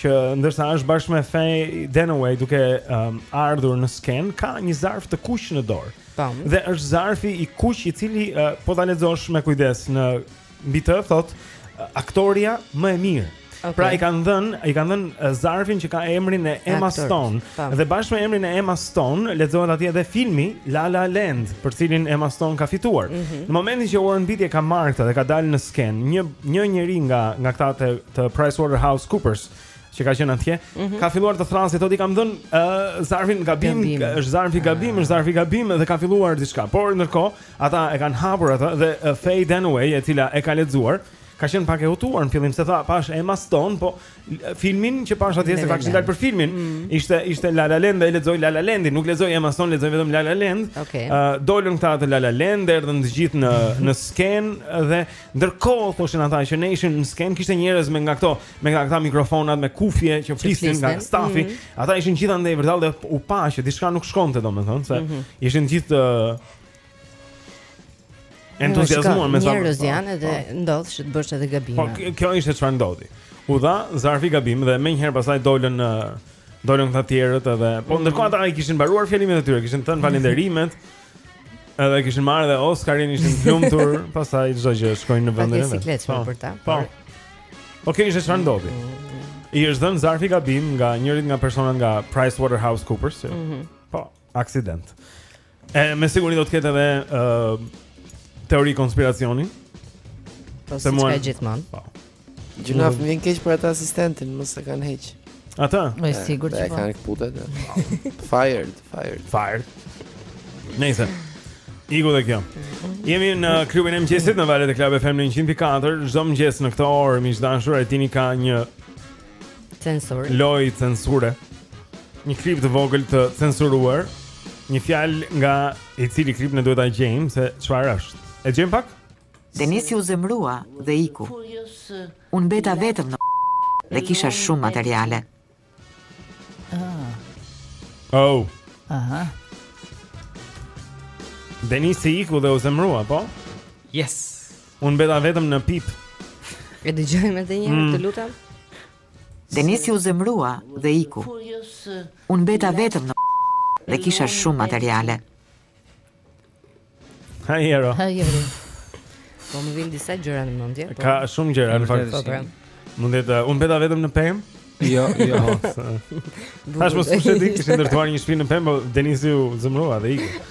që ndërsa është bashkë me Faye Dunaway duke um, ardhur në skenë, ka një zarf të kuq në dorë. Tam. Dhe është zarfi i kuq i cili uh, po ta lexosh me kujdes në mbi të thot aktoria më e mirë. Okay. Pra i kanë dhën, i kanë dhën zarfin që ka emrin e Emma Stone pa. Po. dhe bashkë me emrin e Emma Stone lexohet atje edhe filmi La La Land, për cilin Emma Stone ka fituar. Mm -hmm. Në momentin që Warren Beatty ka marrë këtë dhe ka dalë në skenë, një një njeri nga nga këta të, të PricewaterhouseCoopers që ka qenë atje, mm -hmm. ka filluar të thërrasë, thotë i kam dhën uh, zarfin gabim, është zarfi gabim, është zarfi gabim dhe ka filluar diçka. Por ndërkohë Ata e kanë hapur atë dhe uh, Faye Dunaway, e cila e ka lexuar, ka qenë pak e hutuar në fillim se tha pash Emma Stone, po filmin që pash atje se kishte dalë për filmin. Mm. Ishte ishte La La Land dhe e lexoi La La Landin, nuk lexoi Emma Stone, lexoi vetëm La La Land. Ëh, okay. uh, dolën këta të La La Land, erdhën të gjithë në në sken dhe ndërkohë thoshin ata që ne ishim në sken, kishte njerëz me nga këto, me nga këta mikrofonat me kufje që flisnin nga stafi. Mm. Ata ishin gjithandej vërdallë dhe u pa që diçka nuk shkonte domethënë se mm -hmm. ishin gjithë uh, Entuziazmuar me zakon. Njerëz janë edhe po. ndodh që të bësh edhe gabime. Po kjo ishte çfarë ndodhi. U dha zarfi gabim dhe menjëherë pastaj dolën dolën këta të tjerët edhe. Po mm. ndërkohë ata i kishin mbaruar fjalimet e tyre, kishin thënë falënderimet. Edhe kishin marrë dhe Oscarin ishin lumtur, pastaj çdo gjë shkoi në vendin e vet. Po, për ta. Po. Po kjo ishte çfarë ndodhi. I është dhënë zarfi gabim nga njëri nga personat nga PricewaterhouseCoopers. Mhm. Po. aksident. E me siguri do të ketë edhe ë uh, teori konspiracioni. Po se ka gjithmonë. Po. Gjynah më vjen keq për atë asistentin, mos e kanë heq. Ata? Me siguri që po. E kanë kputet. Fired, fired. Fired. Nëse Iku dhe kjo Jemi në klubin e mëngjesit në valët e Club FM në 104 Çdo mëngjes në këtë orë Miq të dashur Etini ka një Censurë. Lojë censure. Një klip të vogël të censuruar. Një fjalë nga i cili klip ne duhet ta gjejmë se çfarë është. E gjejmë pak? Denisi u zemrua dhe iku. Unë mbeta vetëm në dhe kisha shumë materiale. Ah. Oh. Aha. Denisi iku dhe u zemrua, po? Yes. Unë mbeta vetëm në pip. E dëgjojmë edhe një herë, mm. të lutem. Denisi u zemrua dhe iku. Unë mbeta vetëm në dhe kisha shumë materiale. Ha jero. Ha jero. Po më vijnë disa gjëra në mendje. Po. Ka shumë gjëra në fakt. Po, po. Mund të jetë uh, unë mbeta vetëm në pemë? Jo, jo. Tash mos e di, kishte ndërtuar një shpi në pemë, por Denisi u zemrua dhe iku.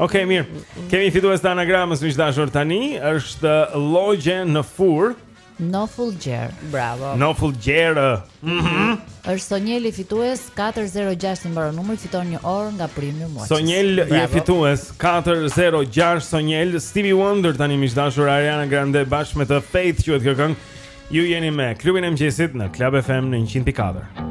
Ok, mirë. Kemi fitues të anagramës miq të dashur tani, është logje në fur. No full gjer. Bravo. No full gjer. Mhm. Mm është Sonjel i fitues 406 i mbaron numri, fiton një orë nga Premium Watch. Sonjel je fitues 406 Sonjel Stevie Wonder tani miq të dashur Ariana Grande bashkë me të Faith quhet kjo këngë. Ju jeni me klubin e mëngjesit në Club FM në 104.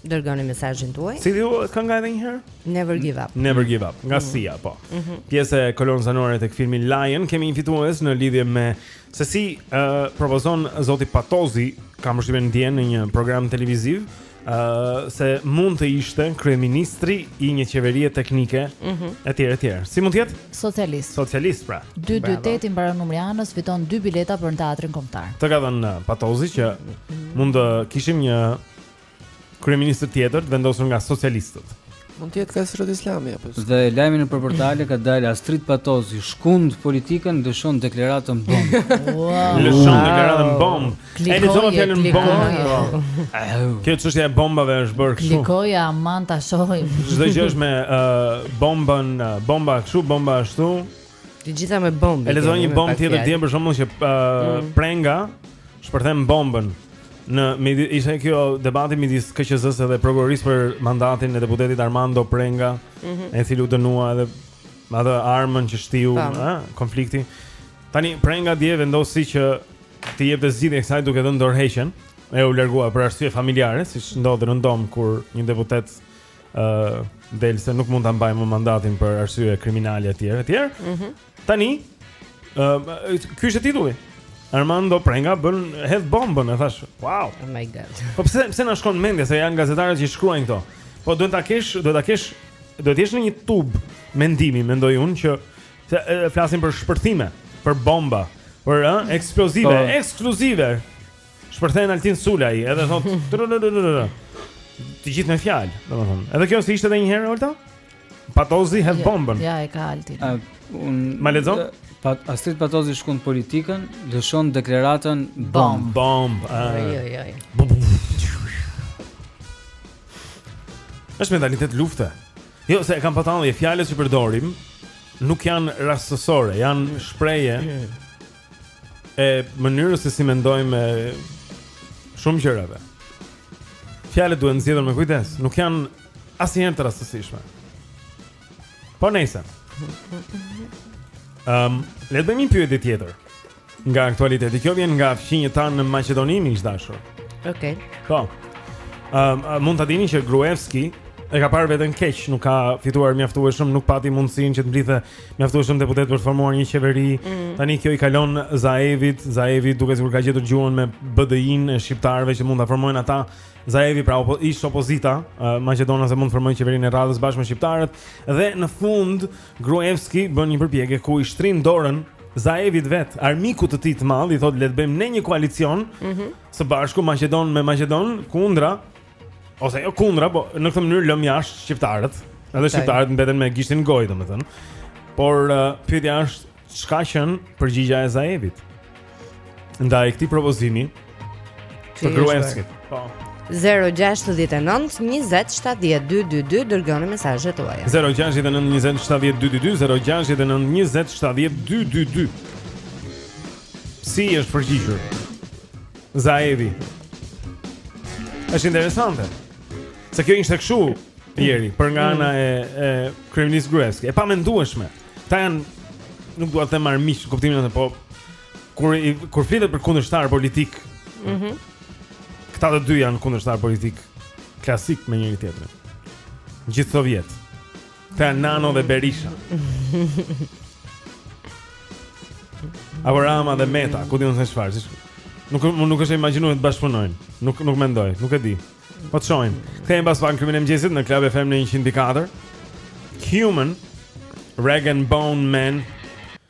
Dërgoni mesazhin tuaj. Si ish kënga edhe një herë? Never give up. Never give up. Nga mm. Sia, po. Mm -hmm. Pjesë e kolonës zanore tek filmi Lion, kemi një fitues në lidhje me se si ë uh, propozon zoti Patozi, kam përshtypjen dje në një program televiziv, ë uh, se mund të ishte kryeministri i një qeverie teknike mm -hmm. etj etj. Si mund të jetë? Socialist. Socialist pra. 228 i mbaron numri Anës, fiton 2 bileta për në teatrin kombëtar. Të ka dhënë Patozi që mm -hmm. mund të kishim një kryeministër tjetër të vendosur nga socialistët. Mund të jetë Fesrot Islami apo. Dhe lajmi në portale ka dalë Astrit Patozi, shkund politikën lëshon deklaratën bombë. Wow. Lëshon deklaratën bombë. E lexova fjalën bombë. Kjo çështja e bombave është bërë kështu. Klikoja aman ta shohim. Çdo gjë është me uh, bombën, uh, bomba kështu, bomba ashtu. Të gjitha me bombë. E lexova një bombë tjetër dje për shkakun që uh, mm. Prenga shpërthen bombën në ishte kjo debati midis KQZ-së dhe prokurorisë për mandatin e deputetit Armando Prenga, mm -hmm. e cili u dënua edhe me atë armën që shtiu, ë, konflikti. Tani Prenga dje vendosi që t'i jepte zgjidhje kësaj duke dhënë dorëheqjen e u largua për arsye familjare, siç ndodh rëndom kur një deputet ë uh, del se nuk mund ta mbajë më mandatin për arsye kriminale etj etj. Mhm. Mm Tani ë uh, ky ishte titulli. Armando Prenga bën hedh bombën e thash, wow. Oh my god. Po pse pse na shkon mendja se janë gazetarët që shkruajnë këto? Po duhet ta kesh, duhet ta kesh, duhet të jesh në një tub mendimi, mendoj unë që flasin për shpërthime, për bomba, për ë eksplozive, oh. ekskluzive. Shpërthen Altin Sulaj, edhe thot të gjithë me fjalë, domethënë. Edhe kjo si ishte edhe një herë Olta? Patozi hedh ja, bombën. Ja e ka Altin. A, un Ma lexon? Pat Astrit Patozi shkund politikën, lëshon deklaratën bombë bombë. Ai ai ai. Është mentalitet lufte. Jo, se kam patalli, fjalët që përdorim nuk janë rastësore, janë shprehje e mënyrës se si mendojmë shumë gjërave. Fjalët duhen zgjedhur me kujdes, nuk janë asnjëherë të rastësishme. Po nejse. Ehm, um, le të bëjmë një pyetje tjetër nga aktualiteti. Kjo vjen nga fqinjët tanë në Maqedoni, miq të dashur. Okej. Okay. Po. Ehm, um, mund ta dini që Gruevski e ka parë veten keq, nuk ka fituar mjaftueshëm, nuk pati mundësinë që të mblidhte Mjaftueshëm deputetë për të formuar një qeveri. Mm. Tani kjo i kalon Zaevit, Zaevi duket sikur ka gjetur gjuhën me BDI-n e shqiptarëve që mund ta formojnë ata. Zaevi pra opo, ish opozita uh, maqedonase mund të formojnë qeverinë e radhës bashkë me shqiptarët dhe në fund Gruevski bën një përpjekje ku i shtrin dorën Zaevit vetë, armikut të tij të madh, i thotë le të bëjmë ne një koalicion mm -hmm. së bashku maqedonë me maqedonë kundra ose jo kundra, po në këtë mënyrë lëmë jashtë shqiptarët. Edhe shqiptarët mbeten me gishtin në gojë, domethënë. Por uh, pyetja është ç'ka qenë përgjigja e Zaevit. Ndaj këtij propozimi të Gruevskit. Po. 0-6-19-27-12-22 Dërgoni mesazhet tuaja 0-6-19-27-12-22 0-6-19-27-12-22 Si është përgjigjur? Zaevi. Është interesante. Se kjo ishte kështu e re por nga ana e, e kryeministit Gruevski. E pamendueshme. Këta janë nuk dua të them armiq në kuptimin atë, po kur i, kur flitet për kundërshtarë politikë. Mhm. Mm këta të dy janë kundërshtarë politikë klasikë me njëri-tjetrin. Gjithë këto vjet. Të tëra Nano dhe Berisha. Apo Rama dhe Meta, ku di unë se çfarë, si nuk nuk është e imagjinuar të bashkëpunojnë. Nuk nuk mendoj, nuk e di. Po të shohim. Kthehemi pas pak në krimin e mëngjesit në Club FM në 104. Human Rag and Bone Man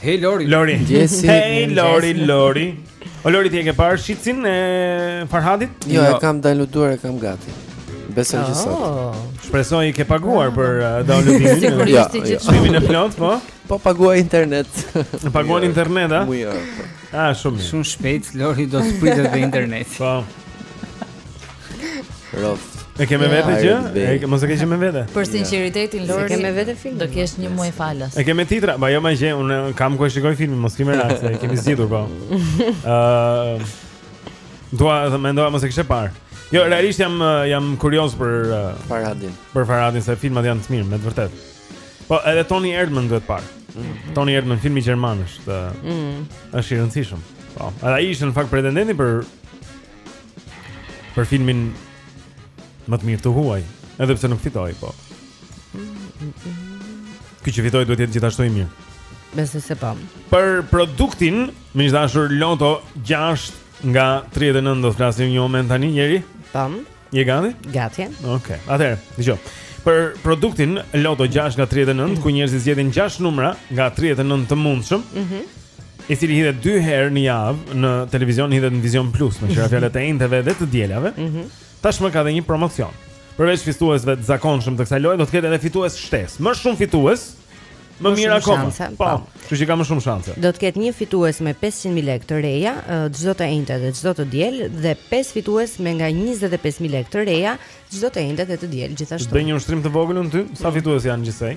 Hey Lori. Lori. Mëngjesi. Hey Lori, Lori. O Lori ti e ke parë Shitësin e Farhadit? Jo, jo. E kam downloaduar e kam gati. Besoj që sot. Oh. Shpresoj e ke paguar për uh, downloadimin. Sigurisht jo, ti jo. gjithë çmimin e plotë, po? Po paguaj internet. Në paguan internet, a? Mujo. Po. Ah, shumë. Shumë shpejt Lori do të të pritet dhe interneti. Po. Rrofsh. E ke me vete gjë? E ke mos e ke gjë me vete? Për sinqeritetin Lori. E ke me vete filmin? Do kesh një muaj falas. E ke me titra? Po jo mëngjes, unë kam ku e shikoj filmin, mos ki merak, e kemi zgjidhur po. Ëh. Doja të thoja mos e kishe parë. Jo, realisht jam jam kurioz për Farhadin. Për Farhadin se filmat janë të mirë, me të vërtetë. Po edhe Toni Erdmann duhet parë. Mm. Toni Erdmann filmi gjerman është. Mm. Është i rëndësishëm. Po. Ai ishte në fakt pretendenti për Për filmin Më të mirë të huaj Edhe pse nuk fitoi, po Ky që fitoi duhet të jetë gjithashtu i mirë Besoj se po Për produktin Më të dashur loto 6 nga 39 Do të flasim një moment tani njeri Po Je gati? Gati Ok, atëherë, dëgjo Për produktin Loto 6 nga 39 Ku njerëzit zgjedhin 6 numra Nga 39 të mundshëm mm -hmm. i cili hidhet dy herë në javë në televizion hidhet në Vision Plus, më qëra fjalët e të enjteve dhe të dielave. Mm -hmm. Tashmë ka dhe një promocion. Përveç fituesve të zakonshëm të kësaj loje, do të ketë edhe fitues shtesë. Më shumë fitues, më, më mirë akoma. Po, po. kështu që ka më shumë shanse. Do të ketë një fitues me 500.000 lekë të reja çdo të enjte dhe çdo të diel dhe pesë fitues me nga 25.000 lekë të reja çdo të enjte dhe të diel gjithashtu. Bëj një ushtrim të vogël unë ty, sa mhm. fitues janë gjithsej?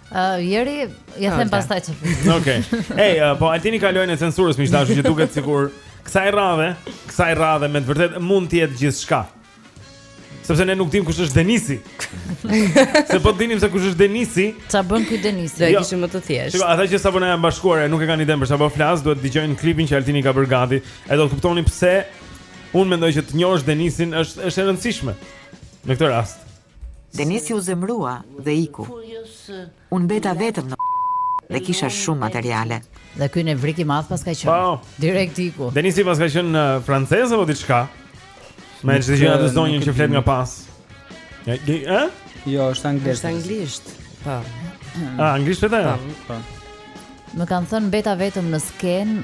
Uh, jeri, ja them okay. pastaj çfarë Ok, ej, uh, po altini kalojnë e censurës mi shtashë që duket sikur Kësaj radhe, kësaj radhe me të vërtet mund tjetë gjithçka Sepse ne nuk dim kush është Denisi Se po të dinim se kush është Denisi Ça bën ky Denisi, do e jo. kishim më të thjesht Shiko, ata që sapo na janë bashkuar, nuk e kanë idenë për ça po flas Duhet të dëgjojnë klipin që altini ka bërë gati E do të kuptoni pse Unë mendoj që të njosh Denisin është, është e rëndësishme Në këtë rast Denisi u zemërua dhe iku. Unë mbeta vetëm në dhe kisha shumë materiale. Dhe ky nevrik i madh paska qenë. Po. Direkt iku. Denisi paska qenë uh, francez apo diçka? Më e dëgjoj atë zonjën që flet nga pas. Ja, ë? Jo, është anglisht. Është anglisht. Po. Ah, anglisht vetë. Po. po. Më kanë thënë mbeta vetëm në skenë,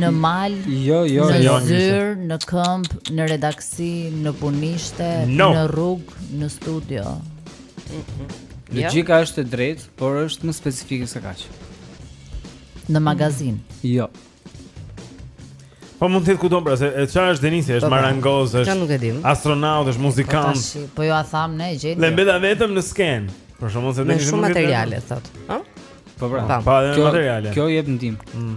në mal, jo, jo, në jo, zyrë, në këmbë, në redaksi, në punishte, no. në rrugë, në studio. Logjika jo. është e drejtë, por është më specifike se kaq. Në magazin. Jo. Po mund të jetë kudo pra se çfarë është Denisi, është po, po. marangoz, është. Çfarë nuk e dim. Astronaut, është muzikant. Po, po jua tham ne gjeni. Dhe mbeta vetëm në skenë. Për shkakun se ne kemi shumë materiale thotë. Ëh? Po pra, Tam. Pa edhe kjo, materiale. Kjo jep ndihmë. Mm.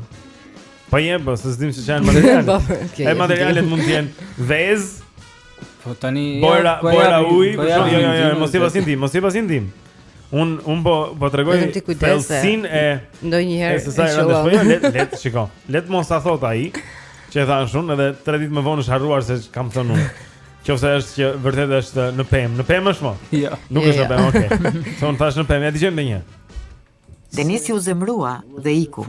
Po jep, po s'dim se çfarë materiale. Po, po, okay, e materialet mund të jenë vezë. Po tani bojra, ja, bojra uji, po jo, jo, jo, jo, mos i japim ndihmë, mos i japim ndihmë. Un un po po tregoj pelsin e ndonjëherë. Se sa rëndë po jo, le le shiko. Le të mos sa thot ai që e thanë shumë edhe tre ditë më vonë është harruar se kam thënë unë. Qofse është që vërtet është në pemë. Në pemë është mo? Jo. Nuk jo, është në jo. pemë, okay. Se unë thash në pemë, ja dëgjojmë edhe një. Denisi u zemrua dhe iku.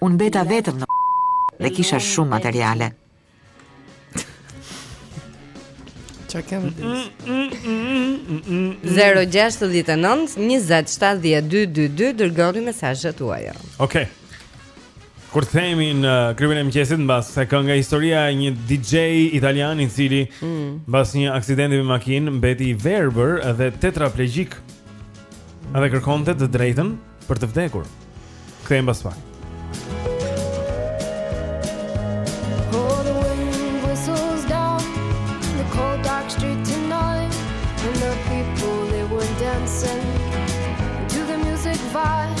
Unë mbeta vetëm në dhe kisha shumë materiale. Ça kemi të disë? 069 27 12 22 Dërgoni mesazhet tuaja Oke okay. Kthehemi në klubin e mëngjesit mbas pak me nga historia e një DJ italian i cili mm. mbas një aksidenti me makinë mbeti i verbër dhe tetraplegjik edhe kërkonte të drejtën për të vdekur Kthehemi mbas pak Dancing to the music vibe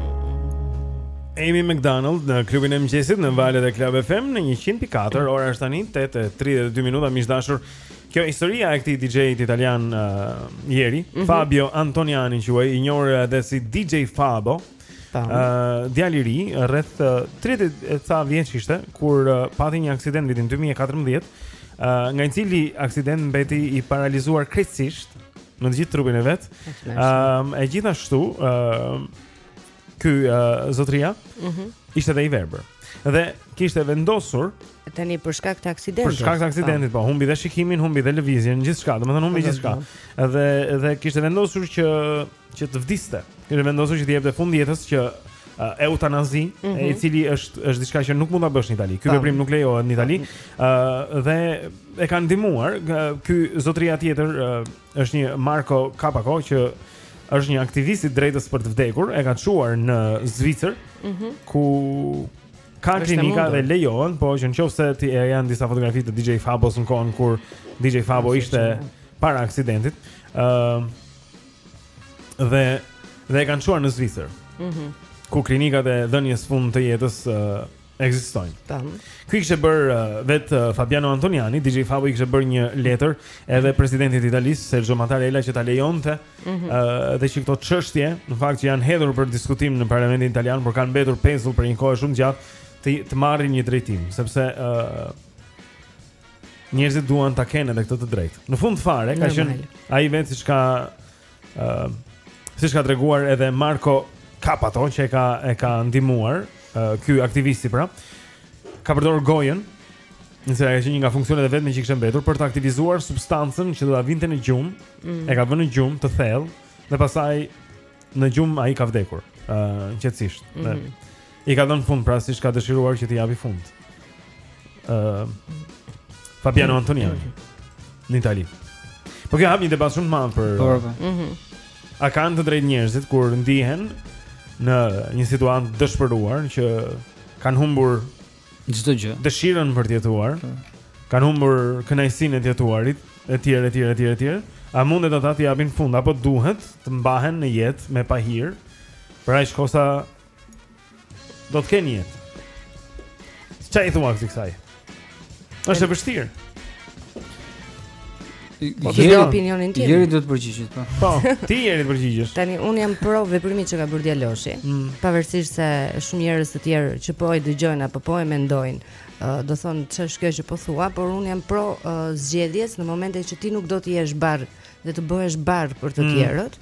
Amy McDonald në klubin e mëngjesit në valët e Club FM në 100.4 ora është tani 8:32 minuta miq të dashur. Kjo historia e këtij DJ-it italian uh, i ri, mm -hmm. Fabiano Antoniani quhej, i njohur edhe si DJ Fabo. Ëh, uh, djalë i ri, rreth 30 e ca vjeç ishte kur uh, pati një aksident vitin 2014, uh, nga cili aksident mbeti i paralizuar krejtësisht. Në të gjithë trupin e vet. Ëm e gjithashtu, ëm ky zotria, ëh, mhm. ishte dhe i verbër. Dhe kishte vendosur tani për shkak të aksidentit. Për shkak të aksidentit, po, humbi dhe shikimin, humbi dhe lëvizjen, gjithçka, domethënë humbi gjithçka. Dhe dhe kishte vendosur që që të vdiste. Kishte vendosur që t'i jepte fund jetës që uh, eutanazi, mm -hmm. e mhm. cila është është diçka që nuk mund ta bësh në Itali. Ky veprim nuk lejohet në Itali. Ëh uh, dhe e kanë ndihmuar. Ky zotëria tjetër është një Marko Kapato që është një aktivist i të drejtës për të vdekur, e ka çuar në Zvicër, mm -hmm. ku ka klinika dhe lejohen, po që në qoftë se e janë disa fotografi të DJ Fabos në kohën kur DJ Fabo ishte para aksidentit. Ëm uh, dhe dhe e kanë çuar në Zvicër. Mhm. Mm ku klinikat e dhënies fund të jetës uh, Ekzistojnë. Tani. Ky kishte bërë uh, vetë uh, Fabiano Antoniani, DJ Fabo i kishte bërë një letër edhe presidentit të Italisë, Sergio Mattarella që ta lejonte ëh mm -hmm. uh, dhe që këto çështje, në fakt që janë hedhur për diskutim në parlamentin italian, por kanë mbetur pezull për një kohë shumë të gjatë të të marrin një drejtim, sepse ëh uh, njerëzit duan ta kenë edhe këtë të drejtë. Në fund fare ka qenë ai vetë siç ka ë uh, siç ka treguar edhe Marko Kapato që e ka e ka ndihmuar uh, ky aktivisti pra ka përdorur gojën se ajo është një nga funksionet e vetme që kishte mbetur për të aktivizuar substancën që do ta vinte në gjumë, mm. e ka vënë në gjumë të thellë dhe pastaj në gjumë ai ka vdekur, ë uh, qetësisht. Mm -hmm. I ka dhënë fund pra siç ka dëshiruar që t'i japi fund. Ë uh, Fabiano Antoniani në Itali. Po kjo hap një debat shumë të madh pra. Po. po. Mhm. A kanë të drejtë njerëzit kur ndihen në një situatë të dëshpëruar që kanë humbur çdo gjë, dëshirën për të jetuar, po. kanë humbur kënaqësinë e të jetuarit, etj, etj, etj, etj. A mundet ata t'i japin fund apo duhet të mbahen në jetë me pahir? Pra ai shkosa Do të kenë jetë. Çfarë i thua kësaj? Është e vështirë. Po ti opinionin tim. Jeri duhet të përgjigjet, po. Po, ti jeri të përgjigjesh. Tani un jam pro veprimit që ka bërë djaloshi. Mm. Pavarësisht se shumë njerëz të tjerë që po e dëgjojnë apo po e mendojnë, uh, do thon ç'është kjo që po thua, por un jam pro uh, zgjedhjes në momentin që ti nuk do të jesh barr dhe të bëhesh barr për të mm. tjerët.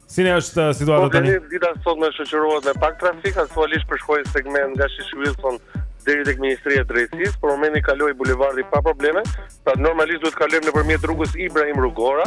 Si ne është uh, situata po, tani? Po, dita sot më shoqërohet me pak trafik, aktualisht përshkova segmentin nga Sheshi Wilson deri tek Ministria e Drejtësisë, për momentin kaloi bulevardi pa probleme. Pra normalisht duhet të kalojmë nëpërmjet rrugës Ibrahim Rugora,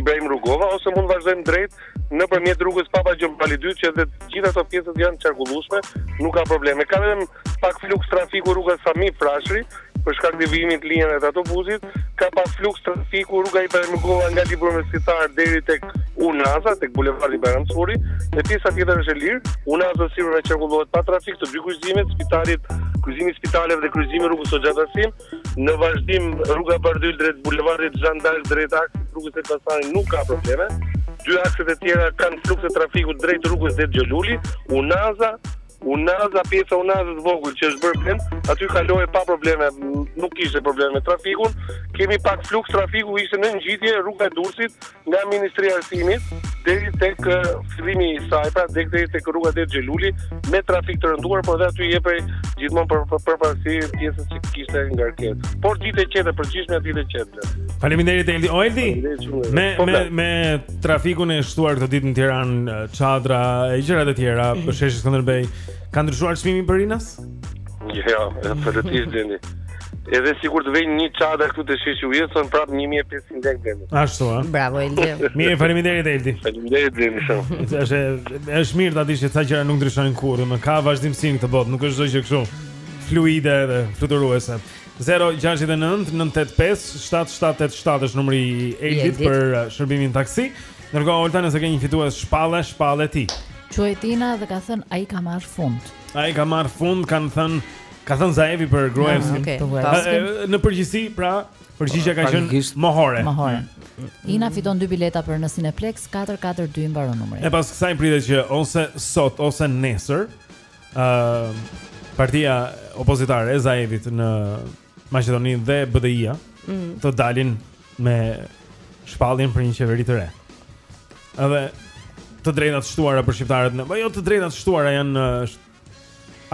Ibrahim Rugova ose mund të vazhdojmë drejt nëpërmjet rrugës Papa Gjon Pali 2 që edhe të gjitha ato pjesët janë qarkullueshme, nuk ka probleme. Ka vetëm Pak fluks trafiku rruga Sami Frashëri, për shkak të vijimit të linjave të autobusit, ka pak fluks trafiku rruga Ibrahim Rugova nga libri universitar deri tek Unaza, tek bulevardi Bajram Curri, dhe pjesa tjetër është e lirë. Unaza sipërme qarkullohet pa trafik te dy kryqëzimet, spitalit, kryqëzimi i spitaleve dhe kryqëzimi rrugës së Qemal Stafa. Në vazhdim rruga Bardhyl drejt bulevardit Zhan d'Ark drejt aksit rrugës së Elbasanit nuk ka probleme. Dy akset e tjera kanë fluks të trafikut drejt rrugës Dedë Gjo Luli, Unaza, Unaza, pjesa Unazës së vogël që është bërë bllen, aty kalohej pa probleme, nuk kishte probleme me trafikun. Kemi pak fluks trafiku, ishte në ngjitje rruga e Durrësit nga Ministria e Arsimit deri tek fillimi i saj, pra deri tek tek rruga Dedë Gjo Luli me trafik të rënduar, por dhe aty jepej gjithmonë për përparësi pjesës që kishte ngarkesë. Por ditë e qetë, përgjithësisht ditë e qetë. Faleminderit Eldi. O Eldi. Me po, me me trafikun e shtuar këto ditë në Tiranë, çadra e gjëra të tjera, për mhm. sheshin Skënderbej, ka ndryshuar çmimi për Rinas? Jo, jo, absolutisht Deni. Edhe sikur të vënë një çadër këtu te sheshi ujë, son prap 1500 lekë Deni. Ashtu, ha. Bravo Eldi. Mirë, faleminderit Eldi. Faleminderit Deni shumë. Është është mirë ta dish që ca gjëra nuk ndryshojnë kurrë, që ka vazhdimësi në këtë botë, nuk është çdo gjë kështu fluide dhe fluturuese. 0-6-9-9-8-5-7-7-8-7 është numri i Eldit për uh, shërbimin taksi Ndërkohë Olta nëse ke një fitues shpalle, shpalle ti Quhet Ina dhe ka thënë ai ka marrë fund Ai ka marrë fund, kanë thënë Ka thënë Zaevi për Gruevski ah, okay. Në përgjithësi, pra, përgjigjja ka qenë mohore Mohore mm. Ina fiton dy bileta për në Cineplex 442 mbaron numri. E pas kësaj pritet që ose sot ose nesër uh, partia opozitare e Zaevit në Maqedoni dhe BDI-ja mm. të dalin me shpalljen për një qeveri të re. Edhe të drejta të shtuara për shqiptarët në, po jo të drejta të shtuara janë uh,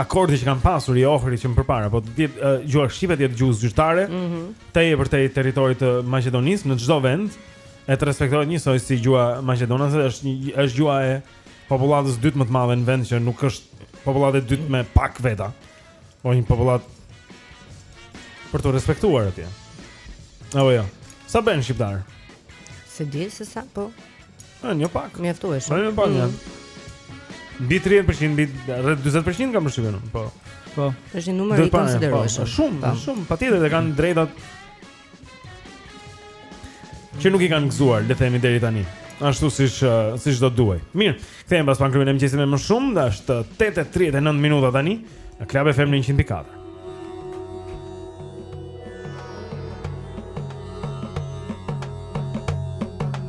akordi që kanë pasur i Ohrit që më përpara, po të jetë uh, gjuha shqipe të jetë gjuhë zyrtare, mm -hmm. tej e përtej territorit të Maqedonisë në çdo vend e të respektohet njësoj si gjuha maqedonase, është një, është gjuha e popullatës dytë më të madhe në vend që nuk është popullata e dytë me pak veta, por një popullatë për t'u respektuar atje. Apo jo. Sa bëhen shqiptarë? S'e di se sa po. Ah, një pak. Mjaftueshëm. Po, po, po. Mbi 30%, mbi rreth 40% kam përshtypjen, po. Po. Është një numër i po, konsiderueshëm. Po, shumë, po. shumë, patjetër e kanë të drejtat Që nuk i kanë gëzuar, le themi deri tani. Ashtu siç siç do duhej. Mirë, kthehem pas pak Rum Mëngjesi me më shumë, dhe është 8:39 minuta tani në Club FM 104.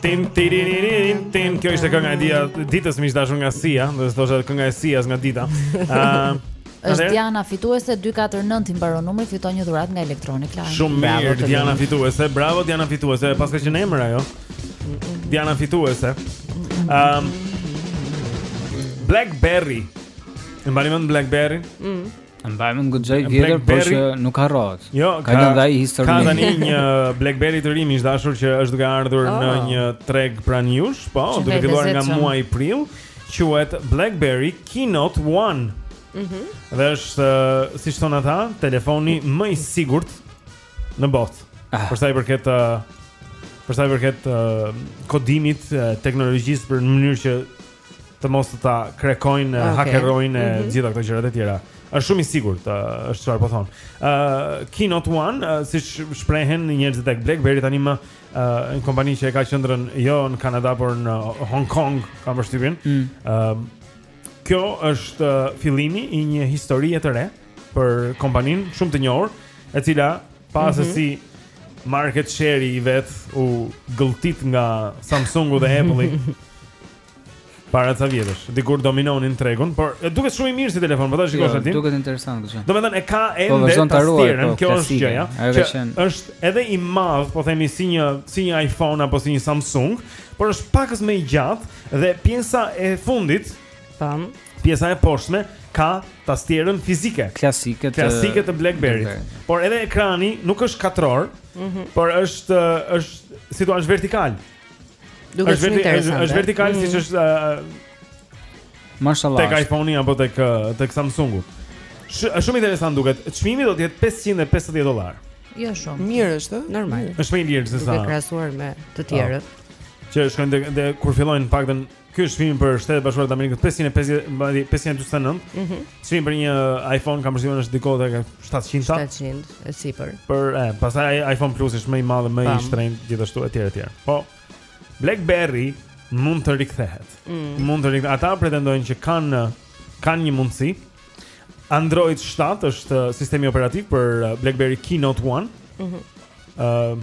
Tim tiriririn tim kjo ishte kënga e dia ditës më dashur nga Sia, do të thoshë kënga e Sias nga dita. Ëm Është Diana fituese 249 i mbaron numri fiton një dhuratë nga Electronic Line. Shumë mirë Diana fituese. Bravo Diana fituese. Paska që në emër ajo. Diana fituese. Ëm Blackberry. E mbani mend Blackberry? Mm. Mbaj mend goxha i vjetër, por që nuk harrohet. Jo, ka lënë ai histori. Ka tani një BlackBerry të ri miq të dashur që është duke ardhur oh. në një treg pranë jush, po, duke filluar nga muaji prill, quhet BlackBerry Keynote 1. Mhm. Mm dhe është, uh, siç thonë ata, telefoni më i sigurt në botë. Ah. Për sa i përket uh, për sa i përket uh, kodimit, uh, teknologjisë për në mënyrë që të mos të ta krekojnë, okay. hakerojnë mm -hmm. gjitha këto gjërat e tjera. Është shumë i sigurt, është çfarë po thonë. Ë uh, Keynote One, uh, siç shprehen njerëzit e BlackBerry tanimë uh, një kompani që e ka qendrën jo në Kanada por në Hong Kong, kam përshtypjen. Ë mm. uh, Kjo është fillimi i një historie të re. për kompaninë shumë të njohur, e cila pas mm -hmm. si market share i vet u gëlltit nga Samsungu dhe Apple-i. Para ca vjetësh, dikur dominonin tregun, por duket shumë i mirë si telefon, po ta shikosh jo, atin. Duket interesant kjo. Domethënë e ka po, ende po, tastierën, po, kjo është gjëja. Që është edhe i madh, po themi si një si një iPhone apo si një Samsung, por është pakëz më i gjatë dhe pjesa e fundit, pam, Pjesa e poshtme ka tastierën fizike, klasike të klasike të BlackBerry. Por edhe ekrani nuk është katror, mm -hmm. por është është si thua është vertikal. Duket është vertikal, është, është vertikal mm -hmm. siç mhm. është uh, Mashallah. Tek iPhone-i apo tek tek Samsung-u. Shumë interesant duket. Çmimi do të jetë 550 dollarë. Jo shumë. Mirë është, ë? Normal. Është më i lirë se sa. Duke krahasuar me të tjerët. Oh. Që shkojnë dhe, dhe kur fillojnë paktën Ky është çmimi për Shtetet e Bashkuara të Amerikës 550, mbase 549. Mhm. Çmimi për një iPhone kam përshtypjen është diku tek 700 ta. 700 e sipër. Për, e, pastaj ai iPhone Plus është më i madh, më i Tam. shtrenjtë gjithashtu etj etj. Po BlackBerry mund të rikthehet. Mm. Mund të rikthehet. Ata pretendojnë që kanë kanë një mundësi. Android 7 është eh, sistemi operativ për eh, BlackBerry KeyOne. Mhm. Ëm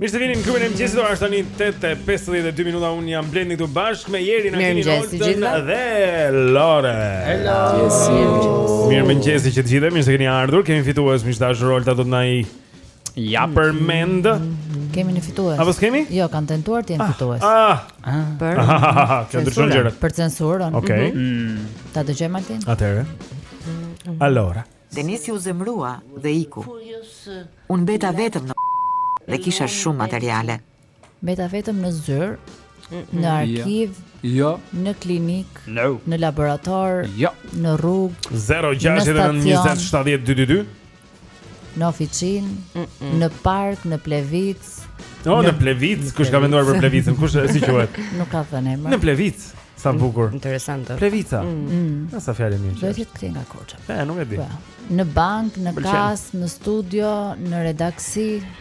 Mirë se vini në klubin e mëngjesit. Ora është tani 8:52 minuta. Un jam Blendi këtu bashkë me Jerin, Altinin, Oltën dhe Lorin. Hello. Mirëmëngjesi që të gjithë. Mirë se keni ardhur. Kemi fitues miq të dashur Olta do të na i Ja përmend. Kemi një fitues. Apo s'kemi? Jo, kanë tentuar të jenë ah, fitues. Ah. ah. Për. Kjo ndryshon gjërat. Për censurën. Okej. Mhm. Mm. Ta dëgjojmë Altin. Atëre. Mhm. Allora. Denisi u zemrua dhe iku. Unë mbeta vetëm në dhe kisha shumë materiale. Mbeta vetëm në zyrë, në arkiv, jo, në klinikë, no. në laborator, jo, në rrugë, 0692070222, në oficinë, mm -mm. në park, në plevicë. O, në, në plevicë, kush ka menduar për plevicën? Kush si quhet? Nuk ka thënë emër. Në plevicë. Sa mm, bukur. Interesante. Plevica. Mm. mm. Sa fjalë e mirë. Do të jetë këtej nga Korça. Po, nuk e di. Pra, në bankë, në kasë, në studio, në redaksi,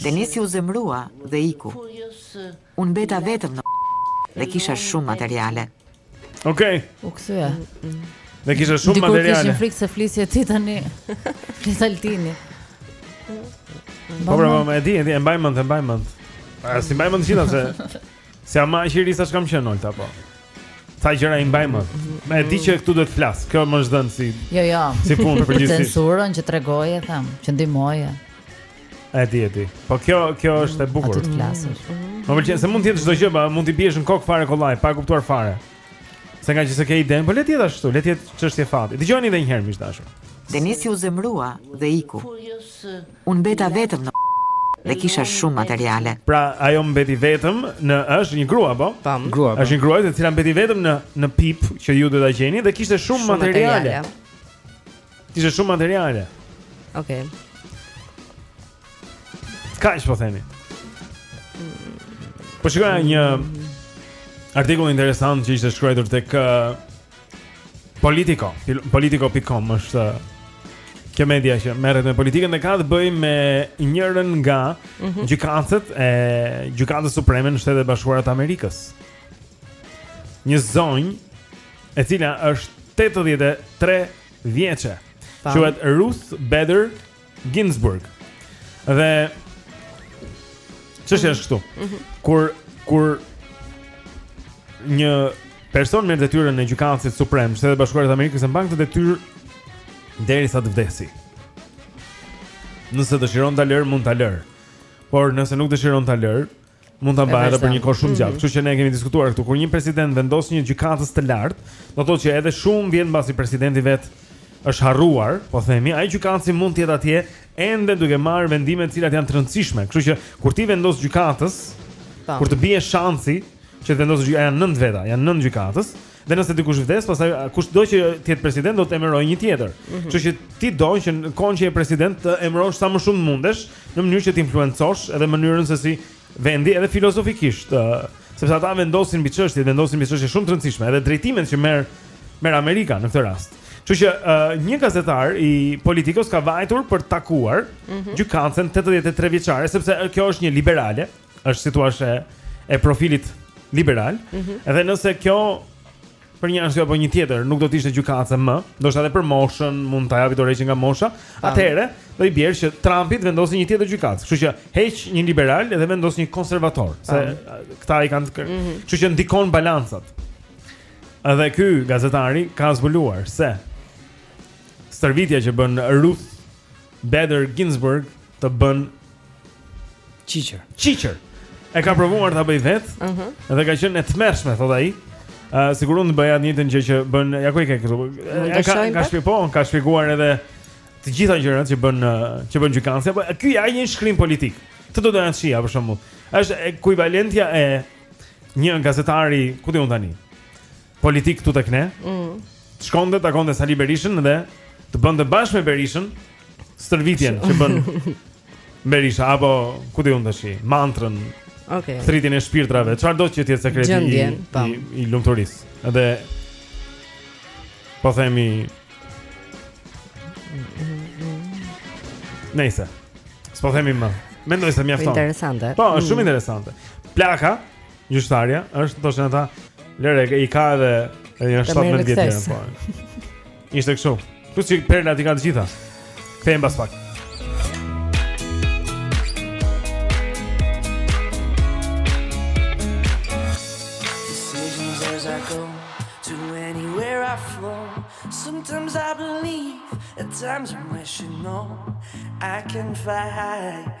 Denisi u zemrua dhe iku. Unë mbeta vetëm në dhe kisha shumë materiale. Okej. Okay. U kthye. Dhe kisha shumë Dikur materiale. Dikur kishin frikë se flisje ti tani. Flis Altini. Po pra, e di, e di, e mbaj mend, e mbaj mend. Ai s'i mban mend gjithashtu? Se jam ma qiri sa që kam qenë Olta po Sa gjëra i mbaj mend Më e di që e këtu do të flasë Kjo më është dhënë si Jo, jo Si punë përgjithësisht Censurën që tregoje, thamë Që ndihmoje E di, e di Po kjo, kjo është e bukur Ajt të flasësh Më pëlqen, se mund të jetë çdo gjë pra, Mund t'i bjesh në kokë fare kollaj Pa kuptuar fare Se ngaqë s'e ke idenë Po le të jetë ashtu Le të jetë çështje fati Dëgjojeni edhe një herë, miq të dashur Denisi u zemrua dhe iku Furios Unë mbeta vetëm në dhe kisha shumë materiale. Pra ajo mbeti vetëm në është një grua apo? Tam. Grua. Po. Është një grua e cila mbeti vetëm në në pip që ju do ta gjeni dhe kishte shumë, shumë materiale. materiale. Kishte shumë materiale. Okej. Okay. Kaq po themi. Po shikoj një artikull interesant që ishte shkruar tek uh, Politico, politico.com është kjo media që merret me politikën dhe ka të bëjë me njërën nga mm -hmm. gjykatëset e gjykatës supreme në Shtetet e Bashkuara të Amerikës. Një zonjë e cila është 83 vjeçe. Quhet Ruth Bader Ginsburg. Dhe çështja është këtu. Mhm. Kur kur një person merr detyrën e gjykatësit suprem, Shtetet e Bashkuara të Amerikës e mban këtë detyrë deri sa të vdesi. Nëse dëshiron ta lër, mund ta lër. Por nëse nuk dëshiron ta lër, Mund ta mbajë edhe për një kohë shumë gjatë. Mhm. Kështu që ne kemi diskutuar këtu kur një president vendos një gjykatës të lartë, do thotë që edhe shumë vjet mbasi presidenti vet është harruar, po themi, ai gjykatësi mund të jetë atje ende duke marrë vendime të cilat janë të rëndësishme. Kështu që kur ti vendos gjykatës, Po. kur të bie shansi që të vendosësh gjyka janë nëntë veta, janë nëntë gjykatës, Dhe nëse dikush vdes, pastaj kushdo që të jetë president do të emërojë një tjetër. Mhm. Kështu mm -hmm. që ti don që në kohën që je president të emërosh sa më shumë mundesh, në mënyrë që të influencosh edhe mënyrën se si vendi edhe filozofikisht, uh, sepse ata vendosin mbi çështje, vendosin mbi çështje shumë të rëndësishme, edhe drejtimet që merr merr Amerika në këtë rast. Kështu që uh, një gazetar i Politikos ka vajtur për të takuar mm -hmm. gjykatësen 83 vjeçare, sepse kjo është një liberale, mm është si të thuash e profilit liberal, mm -hmm. edhe nëse kjo për një arsye apo një tjetër nuk do të ishte gjykatëse më, ndoshta edhe për moshën mund të japi dorëheqje nga mosha, atëherë do i bjerë që Trumpi të vendosi një tjetër gjykatës. Kështu që heq një liberal dhe vendos një konservator, se këta i kanë, kështu mm -hmm. që ndikon balancat. Edhe ky gazetari ka zbuluar se stërvitja që bën Ruth Bader Ginsburg të bën qiqër. Qiqër. E ka provuar ta bëj vet. Ëh. Uh -huh. Dhe ka qenë e tmerrshme thotë ai. Ëh, uh, sigurisht do të bëj të njëjtën gjë që bën, ja ku e ke këtu. E ka ka shpjeguar, ka shpjeguar edhe të gjitha gjërat që bën që bën gjykatësja, po ky pra një shkrim politik. Te do të na ishte për shembull. Është ekuivalentja e një gazetari, ku di unë tani. politik këtu tek ne. Mm. Të shkonte takonte Sali Berishën dhe të bënte bashkë me Berishën stërvitjen që bën Berisha apo ku di unë, tashi, mantrën. Okej. Okay. Thirrjen e shpirtrave, çfarëdo që të jetë sekreti i, po. i, i lumturisë. Edhe po themi Nëse. S'po themi më. Mendoj se mjafton. Interesante. Po, është shumë mm. interesante. Plaka Gjyqtarja është thoshin ata, lëre i ka edhe edhe janë 17 vjet po. Ishte kështu. Plus si perla t'i ka të gjitha. Kthehemi pas pak. Sometimes I believe, at times I'm wishing, no, I can fly high.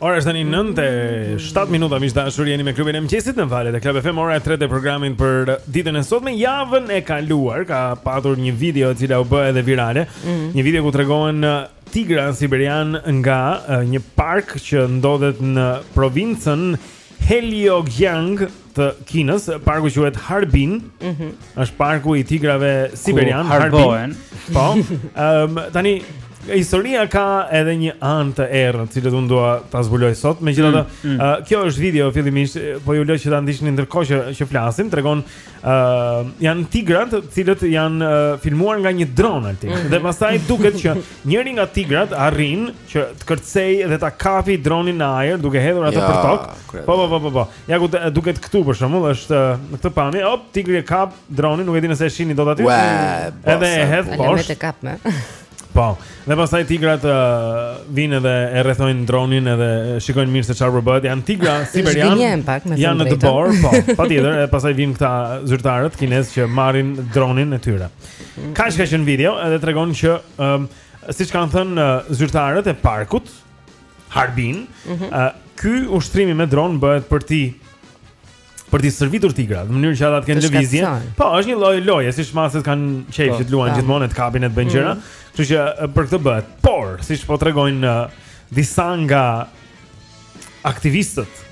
Ora është tani 9:07 minuta, miq të dashur, jeni me klubin e mëngjesit në valët e Club FM. Ora e tretë e programit për ditën e sotme, javën e kaluar, ka patur një video e cila u bë edhe virale. Mm -hmm. Një video ku tregohen uh, tigra siberian nga uh, një park që ndodhet në provincën Heilongjiang të Kinës, parku quhet Harbin. Ëh. Mm -hmm. Është parku i tigrave siberian Harbin. Po. Ehm um, tani historia ka edhe një anë të errët, të cilën unë dua ta zbuloj sot. Megjithatë, mm, mm. uh, kjo është video fillimisht, po ju lë që ta ndiqni ndërkohë që që flasim, tregon Uh, janë tigrat të cilët janë uh, filmuar nga një dron lart mm -hmm. dhe pastaj duket që njëri nga tigrat arrin që të kërcejë dhe ta kapi dronin në ajër duke hedhur atë ja, për tokë. Po po po po po. Ja ku duket këtu për shembull është në këtë pamje, hop tigri e kap dronin, nuk e di nëse e shihni dot aty. Ua, edhe e hedh poshtë. Edhe e kap më. Po. Dhe pastaj tigrat uh, vijnë dhe e rrethojnë dronin edhe shikojnë mirë se çfarë po bëhet. Janë tigra siberian. Janë në dëborë, po. Patjetër, e pastaj vijnë këta zyrtarët kinezë që marrin dronin e tyre. Kaq ka qenë video edhe tregon që um, siç kanë thënë uh, zyrtarët e parkut Harbin, mm -hmm. uh, ky ushtrimi me dron bëhet për t'i për t'i stërvitur tigrat, në mënyrë që ata të kenë lëvizje. Po, është një lloj loje, siç macet kanë qejf po, që luajnë po. gjithmonë të kapin e të bëjnë mm. gjëra. Kështu që për këtë bëhet. Por, siç po tregojnë disa nga aktivistët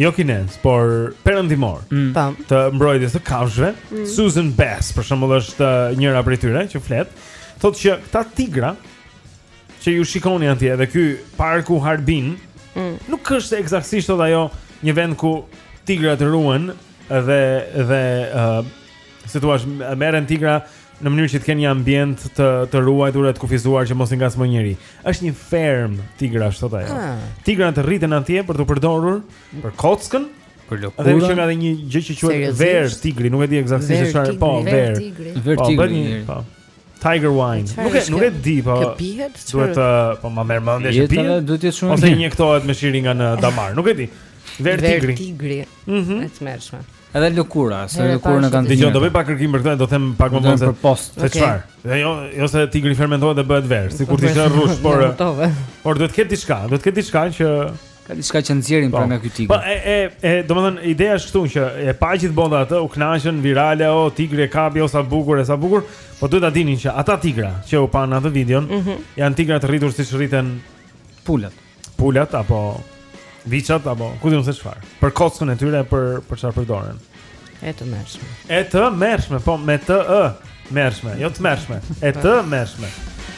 jo kinezë, por perëndimorë. Mm. Po. Të mbrojtjes së kafshëve, mm. Susan Bass për shembull është njëra prej tyre që flet, thotë që këta tigra që ju shikoni atje dhe ky parku Harbin mm. nuk është ekzaktësisht thotë ajo një vend ku tigrat ruhen dhe dhe uh, si thua merren tigra në mënyrë që të kenë një ambient të të ruajtur, të kufizuar që mos i ngacmojë njeri. Është një fermë tigrash thotë ajo. Ah. Tigrat rriten atje për t'u përdorur për kockën, për lëkurën. Dhe është edhe një gjë që quhet verë tigri, nuk e di ekzaktësisht çfarë, po verë. Verë tigri. Po, Tiger wine. Nuk e nuk e di, po. Duhet të po më merr mendja që pihet. Duhet të jetë shumë. Ose injektohet me shiringa në damar, nuk e di. Verë tigri. Verë tigri. Mhm. E tmerrshme. Edhe lëkura, se lëkura në kanë. Dëgjo, do bëj pak kërkim për këtë, do them pak më vonë po. Se çfarë? Dhe jo, jo se tigri fermentohet dhe bëhet verë, sikur të thuash rrush, por. Po, po. Por duhet të ketë diçka, duhet të ketë diçka që Ka diçka që nxjerrin pra po. nga ky tigër. Po e e e domethënë ideja është këtu që e pa gjithë bota atë u kënaqën virale o tigri e kapi o sa bukur e sa bukur, po duhet ta dinin që ata tigra që u panë atë videon mm -hmm. janë tigra të rritur siç rriten pulat. Pulat apo viçat apo ku di un se çfarë. Për kockën e tyre për për çfarë përdoren. E tmerrshme. E tmerrshme, po me të ë merrshme, jo tmerrshme. E tmerrshme.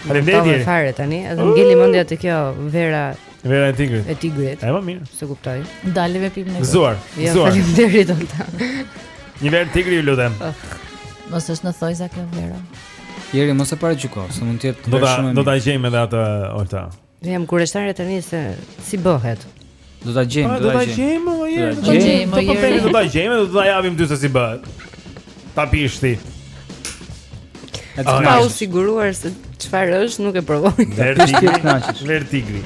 Faleminderit. Faleminderit tani, dhe më ngeli mendja te kjo vera Vera e tigrit. E tigrit. E po, mirë. S'e kuptoj. Dalim me pipën e tigrit. Gëzuar. Jo, gëzuar. Faleminderit Olta. Një verë tigri ju lutem. Mos është në thonjëza kjo vera. Njëherë mos e paragjyko, se mund të jetë do ta do ta gjejmë edhe atë Olta. Unë jam kureshtare tani se si bëhet. Do ta gjejmë, do ta gjejmë. Do ta gjejmë, do ta gjejmë, do ta gjejmë, do ta japim ty se si bëhet. Ta pish ti. Atë pa u siguruar se çfarë është nuk e provoj Verë tigri Verë tigri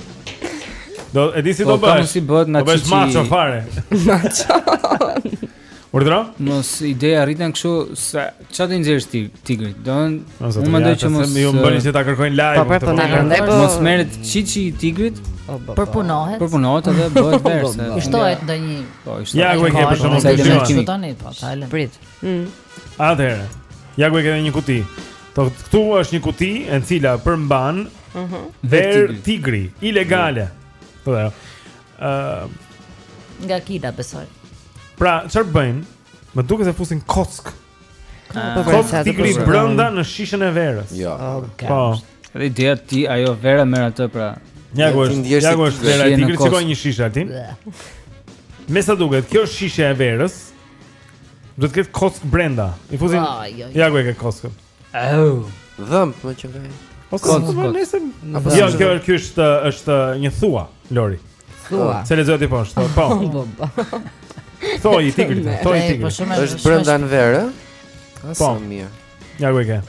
Do, e di si po, do bëhet si bëhet nga çiçi Do bëhesh macho fare Macho Urdhëro? Mos ideja rriten kështu se ça t'i nxjerrësh ti tigrit. Do të thonë, unë mendoj që mos ju bëni se ta kërkojnë live. Po, po, po, po, po. Mos merret çiçi i tigrit. Përpunohet. Përpunohet edhe bëhet verë se. Kushtohet ndonjë Po, është. Ja ku e ke për kockën e tyre. Po tani, po, ta lëmë. Prit. Mm. Atëherë, ja ku e ke një kuti. Po këtu është një kuti e cila përmban ëh mhm. verë tigri ilegale. Po. ëh uh, nga Kina besoj. Pra, çfarë bëjnë? Më duket se fusin kockë Kockë ah. tigri brenda në shishen e verës. Jo. Okay. Oh, po. Dhe ideja që ajo vera merr atë pra. Ja ku është. Ja ku është vera tigri shikoje një shishë aty. Me sa duket, kjo është shishja e verës. Do të ketë kockë brenda. I fusin. Ah, jo, jo. Ja ku e ke kockën. Au. Dhëmb, më që vjen. Po kockë. Apo jo, kjo është është një thua, Lori. Thua. Se lexoje ti poshtë. Po. po, po. Thoi i tigrit, thoi i tigrit. Po, është brenda në verë. Po, mirë. Ja ku e ke.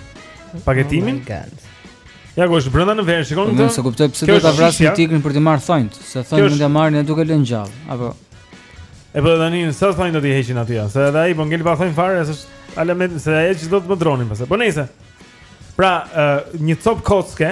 Paketimin? Oh ja ku është brenda në verë, shikon këtë? Po, nuk e kuptoj pse do ta vrasin tigrin për të marrë thonjtë, se thonjtë mund ta marrin edhe duke e lënë gjallë, apo. E po tani sa thonj do t'i heqin aty, se edhe ai po ngel pa thonj fare, s'është ala me se ai çdo të më dronin pastaj. Po nejse. Pra, një copë kocke,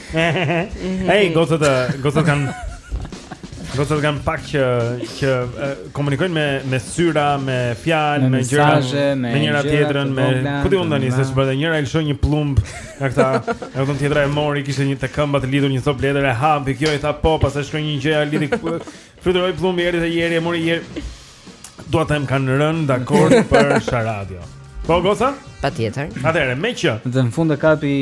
Ej, gocat, gocat kanë Gocat kanë pak që, që e, komunikojnë me, me syra, me fjalë, me, me gjëra, me, me njëra tjetrën, me... Ku di unë tani, se çfarë dhe njëra i lëshoi një pëllumb nga këta, e këtën tjetra e mori, kishte një te këmba të lidur një copë letër e hapi, kjo i tha po, pastaj shkroi një gjë ia lidi, Fluturoj plumbi erdhi te Jeri, e mori Jeri. Dua të them kanë rënë dakord për sharadë. Po goca? Patjetër. Atëherë, me që Dhe në fund e kapi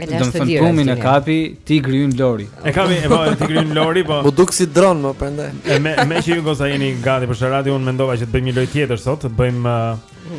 E Do të thotë plumbin e kapi tigri ynë Lori. E kapi e vao tigri ynë Lori, po. Po duket si dron më prandaj. E me me që ju goca jeni gati për sharadë, unë mendova që të bëjmë një lojë tjetër sot, të bëjmë uh,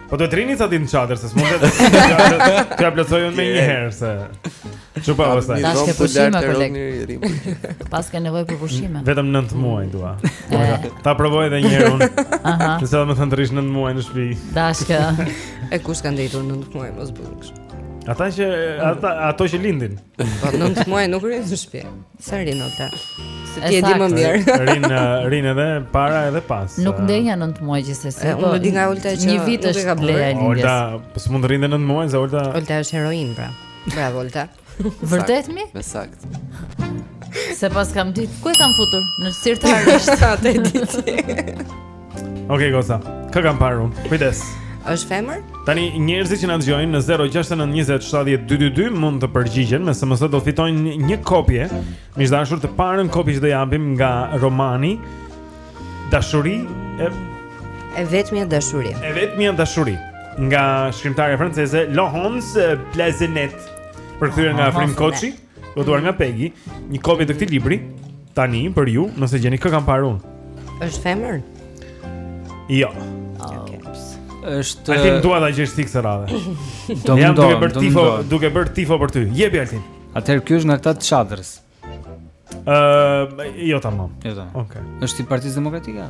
Po do të rrini sa ditë në çadër se s'mund të të plotësoj unë menjëherë se. Çu pa vështirë. Tash ke pushime koleg. Po s'kam nevojë për pushim. Vetëm 9 muaj dua. Ta provoj edhe një herë unë. Aha. Domethënë të rrish 9 muaj në shtëpi. Dashka. E kush ka ndenjtur 9 muaj mos bëj kështu. Ata që ata ato që lindin. Po 9 muaj nuk rrinë në shtëpi. Sa rrinë ato Se ti e di më mirë Rrinë, rrinë edhe para edhe pas Nuk ndenja nëntë muaj gjithsesi Unë po, di nga Olta që Një vit është gati leja e lindjes Olta, po s'mund të rrinte nëntë muaj Olta... Olta është heroinë, pra Bravo, Olta Vërtet mi? Më saktë Se s'paskam dit Ku e kam futur? Në sirtar është atje Okej, okay, goca. Kë kam parë unë? Kujdes. Është femër? Tani njerëzit që na dëgjojnë në 0692070222 mund të përgjigjen me SMS do fitojnë një kopje. Miq të dashur të parën kopje që do japim nga romani Dashuri e e vetmja dashuri. E vetmja dashuri nga shkrimtarja franceze Laurence Plazenet. Përkthyer nga Afrim Koçi. Botuar nga Pegi, një kopje të këtij libri tani për ju, nëse gjeni kë kam parë unë. Është femër? Jo. Okej. Është Altin dua ta gjesh ti këtë radhë. Do më Jam duke duke bërë do më tifo, ndon. duke bërë tifo për ty. Jepi Altin. Atëherë ky është nga këta të çadrës. Ë, jo tamam. Jo ta. Okej. Është i Partisë Demokratike. a?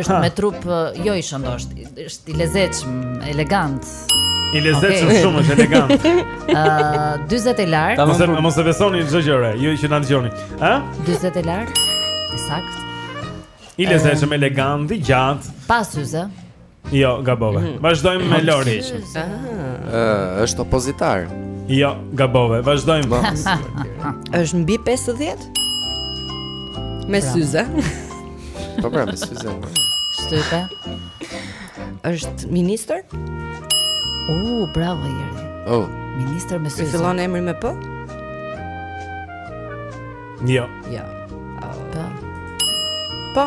Është me trup jo i shëndoshë, është i lezetshëm, elegant. I lezetshëm okay. shumë, është elegant. Ë, uh, 40 e lart. Mos e mos e besoni çdo gjë ore, ju që na dëgjoni. Ë? 40 e lart. Saktë. I lezetshëm, elegant, i gjatë. Pa syze. Jo, gabove. Mm. Vazhdojmë me Lori. Ëh, është opozitar. Jo, gabove. Vazhdojmë. Po. Është mbi 50? Me pra. syze. Po pra, me syze. Shtype. Është ministër? U, bravo Jeri. Oh. Ministër me syze. Fillon emri me P? Jo. Jo. Po. Po.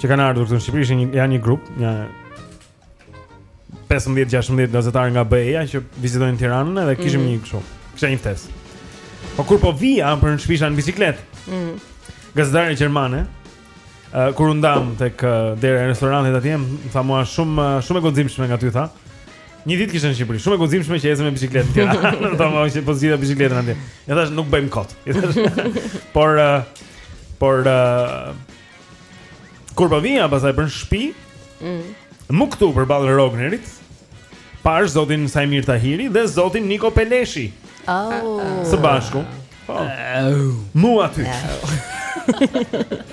që kanë ardhur këtu në Shqipëri, janë një, janë një grup, një 15-16 gazetarë nga BE-ja që vizitojnë Tiranën dhe kishim mm. një kështu. Kisha një ftesë. Po kur po vija për në shpi isha në biçikletë mm. Gazetare gjermane uh, Kur u ndamë tek dera e restorantit atje Më tha mua shumë, shumë e guximshme nga ty tha Një ditë ishe në Shqipëri, shumë e guximshme që ecën me biçikletë tira. Domethënë që po zgjidha biçikletën atje. I thash nuk bëjmë kot. por uh, por uh, kur po vija pasaj për në shtëpi, mm. mu këtu përballë Rognerit, pash zotin Saimir Tahiri dhe zotin Niko Peleshi. Oh. Së bashku. Po. Oh. Mu aty.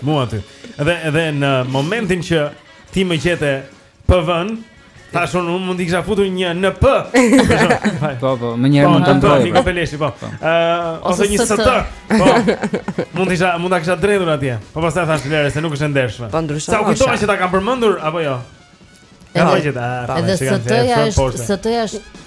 Mu aty. Dhe dhe në momentin që ti më gjete PV-n. Tash unë mund t'i kisha futur një në P. Po, po, më njëherë po, mund ta ndërroj. Po, Peleshi, po. po. Ëh, ose një ST. Po. Mund të isha, mund ta kisha drejtuar atje. Po pastaj thash Lere se nuk është e ndershme. Po ndryshon. Sa u kujtova që ta kam përmendur apo jo? Ja, po gjithë. Edhe ST-ja është, ST-ja është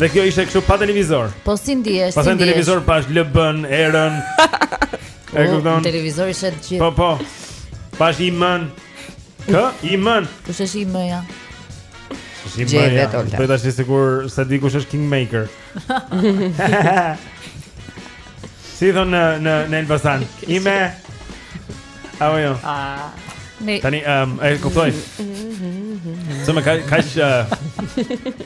Dhe kjo ishte kështu pa televizor. Po si ndihesh? Pa televizor pa LB-n, Erën. E kupton? Po, televizori ishte gjithë. Po po. Pa Imën. Kë? Imën. Kush është Imëja? Gjej vetë Olta. Po tash sikur se di kush është King Maker. Si thon në në në Elbasan. Ime. Ajo. Jo? Ah. Tani, ehm, um, e kuptoj. Sa më ka ka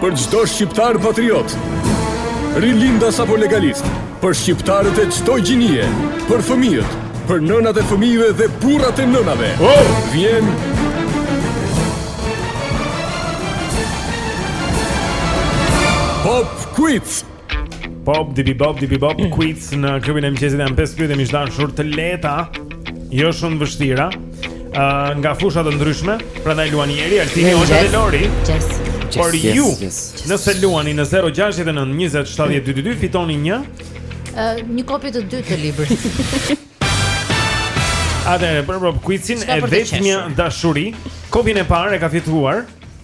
Për çdo shqiptar patriot, rilindas apo legalist, për shqiptarët e çdo gjinie, për fëmijët, për nënat e fëmijëve dhe burrat e nënave. Oh! Vjen Pop Quiz! Pop dibi bob dibi pop quiz në klubin e mëngjesit janë pesë pyetje miq të dashur të lehta, jo shumë të vështira. Ë uh, nga fusha të ndryshme, prandaj luani Eri, Altini, Olta dhe Lori. Yes. Por yes, ju, yes, yes. nëse luani në 069 20 70 222 fitoni një uh, një kopje të dytë të librit. Atëherë për Pop quizin e vetmja dashuri, kopjen e parë e ka fituar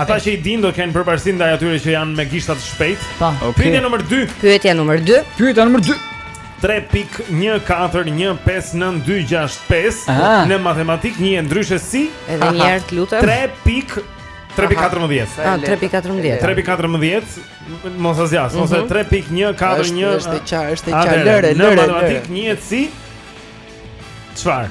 Ata që i dinë do kenë përparësi ndaj atyre që janë me gishta të shpejtë. Po. Okay. Pyetja numër 2. Pyetja numër 2. Pyetja numër 2. 3.14159265 në matematik njihet ndryshe si edhe një herë lutem 3.3.14 ah 3.14 3.14 mos e zgjas ose 3.141 mhm. është e qartë është e qartë lëre lëre në matematik njihet si çfarë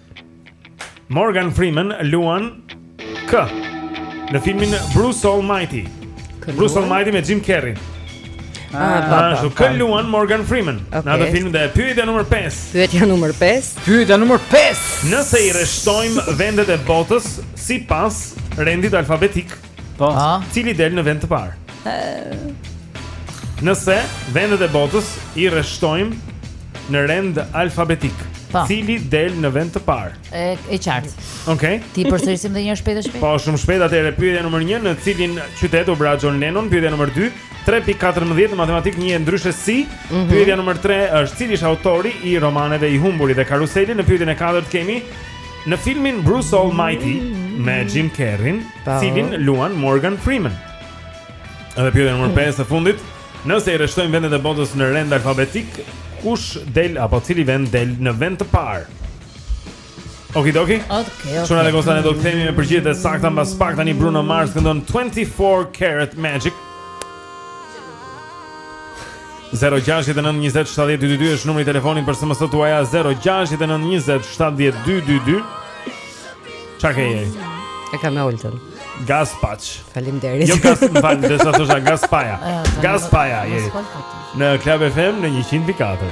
Morgan Freeman luan kë në filmin Bruce Almighty. Bruce Almighty me Jim Carrey. Ah, ah ashtu kë luan Morgan Freeman okay. në atë film dhe pyetja numër 5. Pyetja numër 5. Pyetja numër 5. Nëse i rreshtojmë vendet e botës sipas rendit alfabetik, Po, cili del në vend të parë? Nëse vendet e botës i rreshtojmë në rend alfabetik, po. cili del në vend të parë? E e qartë. Okej. Okay. T'i përsërisim edhe një herë shpejt e shpejt. Po, shumë shpejt atëherë pyetja numër 1, në cilin qytet u vra John Lennon? Pyetja numër 2, 3.14 në matematik njihet ndryshe si. Mm -hmm. Pyetja numër 3 është cili është autori i romaneve i Humburi dhe Karuseli? Në pyetjen e katërt kemi në filmin Bruce Almighty mm -hmm. me Jim Carrey. Cilin luan Morgan Freeman? Edhe pyetja numër 5 hmm. e fundit. Nëse i rreshtojmë vendet e botës në rend alfabetik, kush del apo cili vend del në vend të parë? Okidoki. Okej. Çuna dhe goca, ne do të kthehemi me përgjigjet e sakta mbas pak tani Bruno Mars këndon 24 Karat Magic. 0692070222 është numri i telefonit për SMS-të tuaja 0692070222. Çfarë ke, Jeri? E kam me Oltën. Gaz paç. Faleminderit. Jo gaz, më fal, desha të thosha Gaspaja. Gaspaja, Jeri. Në Club FM në 100.4.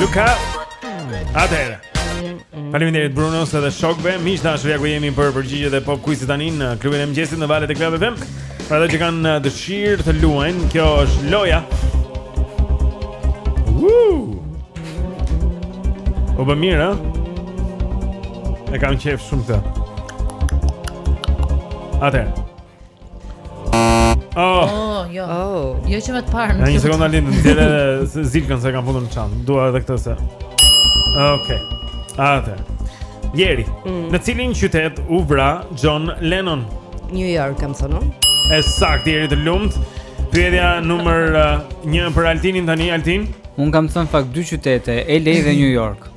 Look out. Atëherë. Faleminderit Brunos edhe shokëve. Miq dashur, ja ku jemi për përgjigjet e pop quiz-it tani në klubin e mëngjesit në valët e Club FM. Për ata që kanë uh, dëshirë të luajnë, kjo është loja. Woo! O bë mirë, a? E kam qef shumë këtë. Atëherë Oh, oh jo. Oh. Jo që me të parën. Në një sekondë Altin, dile zilkën se kam futur në çantë. Dua edhe këtë se. Okej. Atëherë. Jeri, mm. në cilin qytet u vra John Lennon? New York, kam thënë. E saktë, Jeri të lumt. Pyetja numër 1 uh, për Altinin tani, Altin. Un kam thënë në fakt dy qytete, LA dhe New York.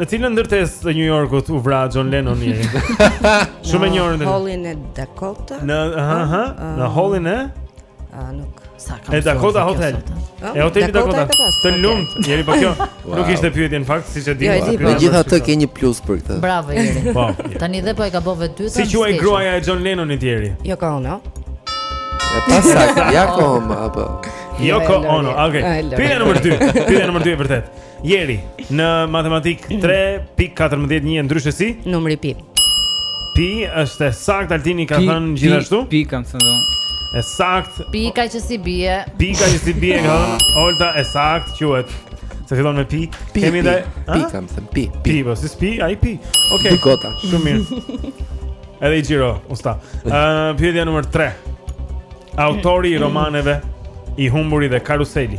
Në cilën ndërtesë të New Yorkut u vra John Lennon i? Shumë e njohur në hollin e Dakota. Në ha ha, ah, në ah. Hollin e Ah, nuk. Sa kam. E Dakota Hotel. E hoteli Dakota. Të lumt, Jeri po kjo. Nuk ishte pyetje në fakt, siç e di. Jo, po Megjithatë ke një plus për këtë. Bravo Jeri. Po. Tani dhe po e gabove të dytën. Si quhej gruaja e John Lennonit, Jeri? Yoko Ono. E pasaktë, Yoko Ono apo. Yoko Ono. Okej. Pyetja nr. 2. Pyetja nr. 2 e vërtet. Jeri, në matematik 3.14 njihet ndryshe si? Numri pi. Pi është e sakt Altini ka thënë gjithashtu? Pi, pi kam thënë dhe unë. E sakt. Pika që s'i bie. Pika që s'i bie, ka thënë Olta. E sakt quhet. Se fillon me pi. pi Kemi dhe pi kam thënë pi. Pi, po si s'pi, ai pi. Okej. Okay. Gota. Shumë mirë. Edhe një xhiro, usta. Ë, uh, pyetja numër 3. Autori i romaneve I humburi dhe karuseli.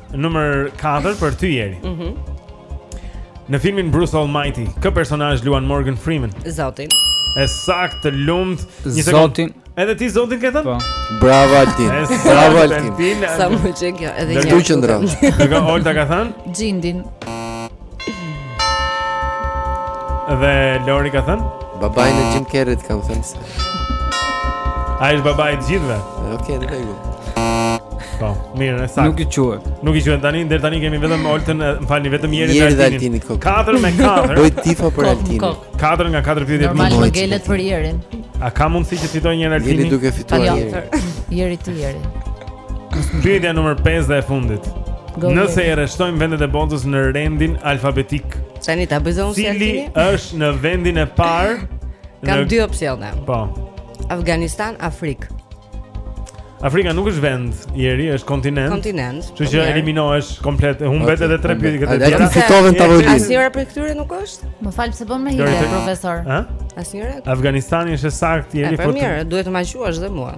Numër 4 për ty Jeri. Mhm. Mm Në filmin Bruce Almighty, kë personazh luan Morgan Freeman? Zotin. E saktë, të lumt. Një sekond. Zotin. Edhe ti Zotin ke thënë? Po. Bravo Altin. E saktë, Bravo Altin. Altin. Sa mirë që kjo, edhe Dhe një. tu qëndron. Nga Olta ka thënë? Xhindin. Dhe Lori ka thënë? Babain e Jim Carrey kam thënë se. Ai është babai i të gjithëve. Okej, nuk e di. Po, mirë, e saktë. Nuk i quhet. Nuk i quhet tani, deri tani kemi vetëm Oltën, më falni, vetëm Jerin dhe Altinin. Jeri dhe Altinin kokë. Katër me katër. Bëj tifo për Altinin. Katër nga katër pyetje të mëdha. Normal gelet për Jerin. A ka mundësi që të fitojë një Altini? Jeri duke fituar Jerin. Jeri ti Jeri. Pyetja numër 5 dhe e fundit Nëse e rreshtojmë vendet e botës në rendin alfabetik Tani ta bëjë zënë si Altini Cili është në vendin e parë Kam në... dy opsione Po Afganistan, Afrik Afrika nuk është vend, Jeri, është kontinent. Kontinent. Kështu që eliminohesh komplet, humbet edhe tre pyetje këtu. Ata fituan tavolinë. Asnjëra prej këtyre nuk është? Më fal pse po më hiqe profesor. Ë? Asnjëra? Afganistani është saktë, Jeri. Po mirë, duhet të ma quash dhe mua.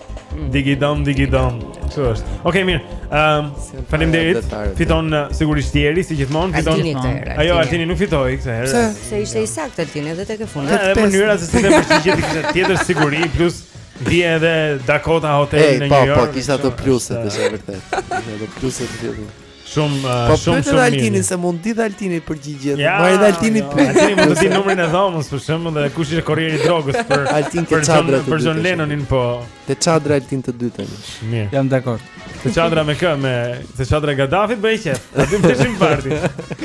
Digi dom, digi dom Kështu është Oke, okay, mirë um, Faleminderit Fiton uh, sigurisht Jeri, si gjithmonë Fiton Altini këtë herë Ajo, Altini nuk fitoi këtë herë Se, se ishte i saktë Altini edhe tek e fundit Edhe mënyra se si t'u përgjigje Kishte tjetër siguri Plus Vje edhe Dakota Hotel hey, në po, New po, York Ej, po, po, kishte ato pluset Kishte ato pluset Kishte ato pluset Shumë shumë shumë. Po pyeteni Altinin se mund të di Altini përgjigjet. Ja, mori Altini ja, pyet. Altini mund të di numrin e dhomës për shembull dhe kush ishte korrieri i drogës për Altin për John për John Lennonin po. Te çadra Altin të dytën. Mirë. Jam dakord. Te çadra me kë me te çadra e Gaddafit bëhej qejf. Aty bëshim parti.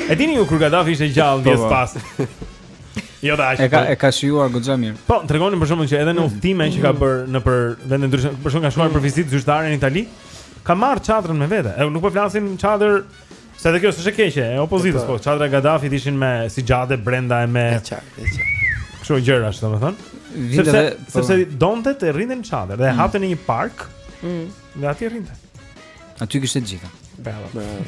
E dini ju kur Gaddafi ishte gjallë vjes po, po. pas. Jo dash. E ka po. e ka shijuar goxha mirë. Po, tregonin për shembull që edhe në udhëtime që ka bër nëpër vende të ndryshme, për shembull ka shkuar për vizitë zyrtare në Itali. Ka marr çadrën me vete. E nuk po flasim çadër se edhe kjo s'është e keqe, e opozitës, po, po çadra e Gaddafit ishin me sixhade brenda e me. E çaj, e çaj. Kështu gjëra, domethënë. Sepse po. sepse donte të rrinte në çadër dhe e mm. hapte në një park. Mm. Dhe aty rrinte. Aty kishte gjithë. Bravo. Bravo.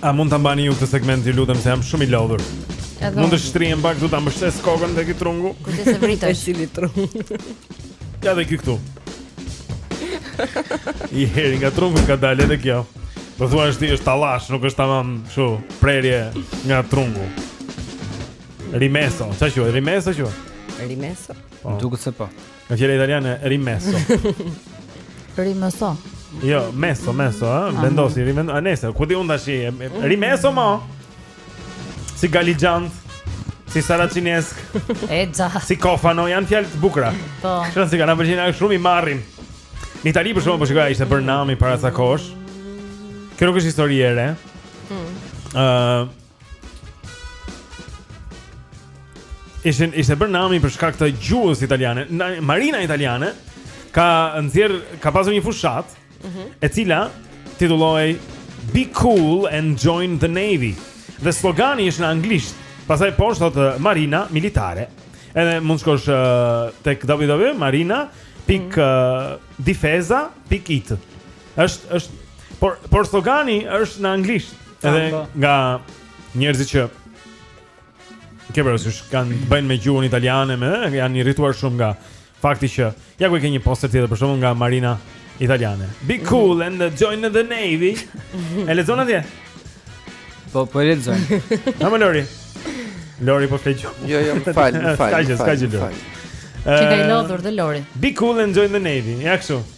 A mund ta mbani ju këtë segment, ju lutem se jam shumë i lodhur. Edhe Mund të unë. shtrihem pak këtu ta mbështes kokën te ky trungu. Kujdes se vritesh. Cili trung. Ja dhe ky këtu. Jeri nga trungu ka dalë edhe kjo. Po thua se është tallash, nuk është tamam kështu prerje nga trungu. Rimeso, si quhet? Rimeso quhet. Rimeso? Po. Duket se po. Në fjalë italiane, rimesso. rimesso. Jo, messo, messo, ha? Ah. Vendosi, rivendosi. A nesër, ku di unë tash? Rimesso mo. Si galixhant. Si saracinesk. E za. Si kofano janë fjalë të bukura. Po. Shumë i marrin. Në Itali për shkak po shikoja ishte bërë nami para ca kohësh. Kjo nuk është histori e re. Ëh. Mm. Uh, Ishte ishte bërë nami për shkak të gjuhës italiane. Marina italiane ka nxjerrë ka pasur një fushatë, mm -hmm. e cila titullohej Be cool and join the navy. Dhe slogani ishte në anglisht. Pastaj poshtë thotë eh, Marina militare. Edhe mund të shkosh uh, tek www.marina.difesa.it. Eh, mm -hmm. Është është por por slogani është në anglisht, edhe po. nga njerëzit që ke parasysh kanë të bëjnë me gjuhën italiane, me janë irrituar shumë nga fakti që ja ku e ke një poster tjetër për shembull nga Marina italiane. Be cool and join the navy. E lexon atje? Po po e lexon. Na më Lori. Lori po fle. Jo, jo, më fal, më fal. S'ka gjë, s'ka gjë. Qenka lodhur dhe Lori. Be cool and join the navy. Ja kështu.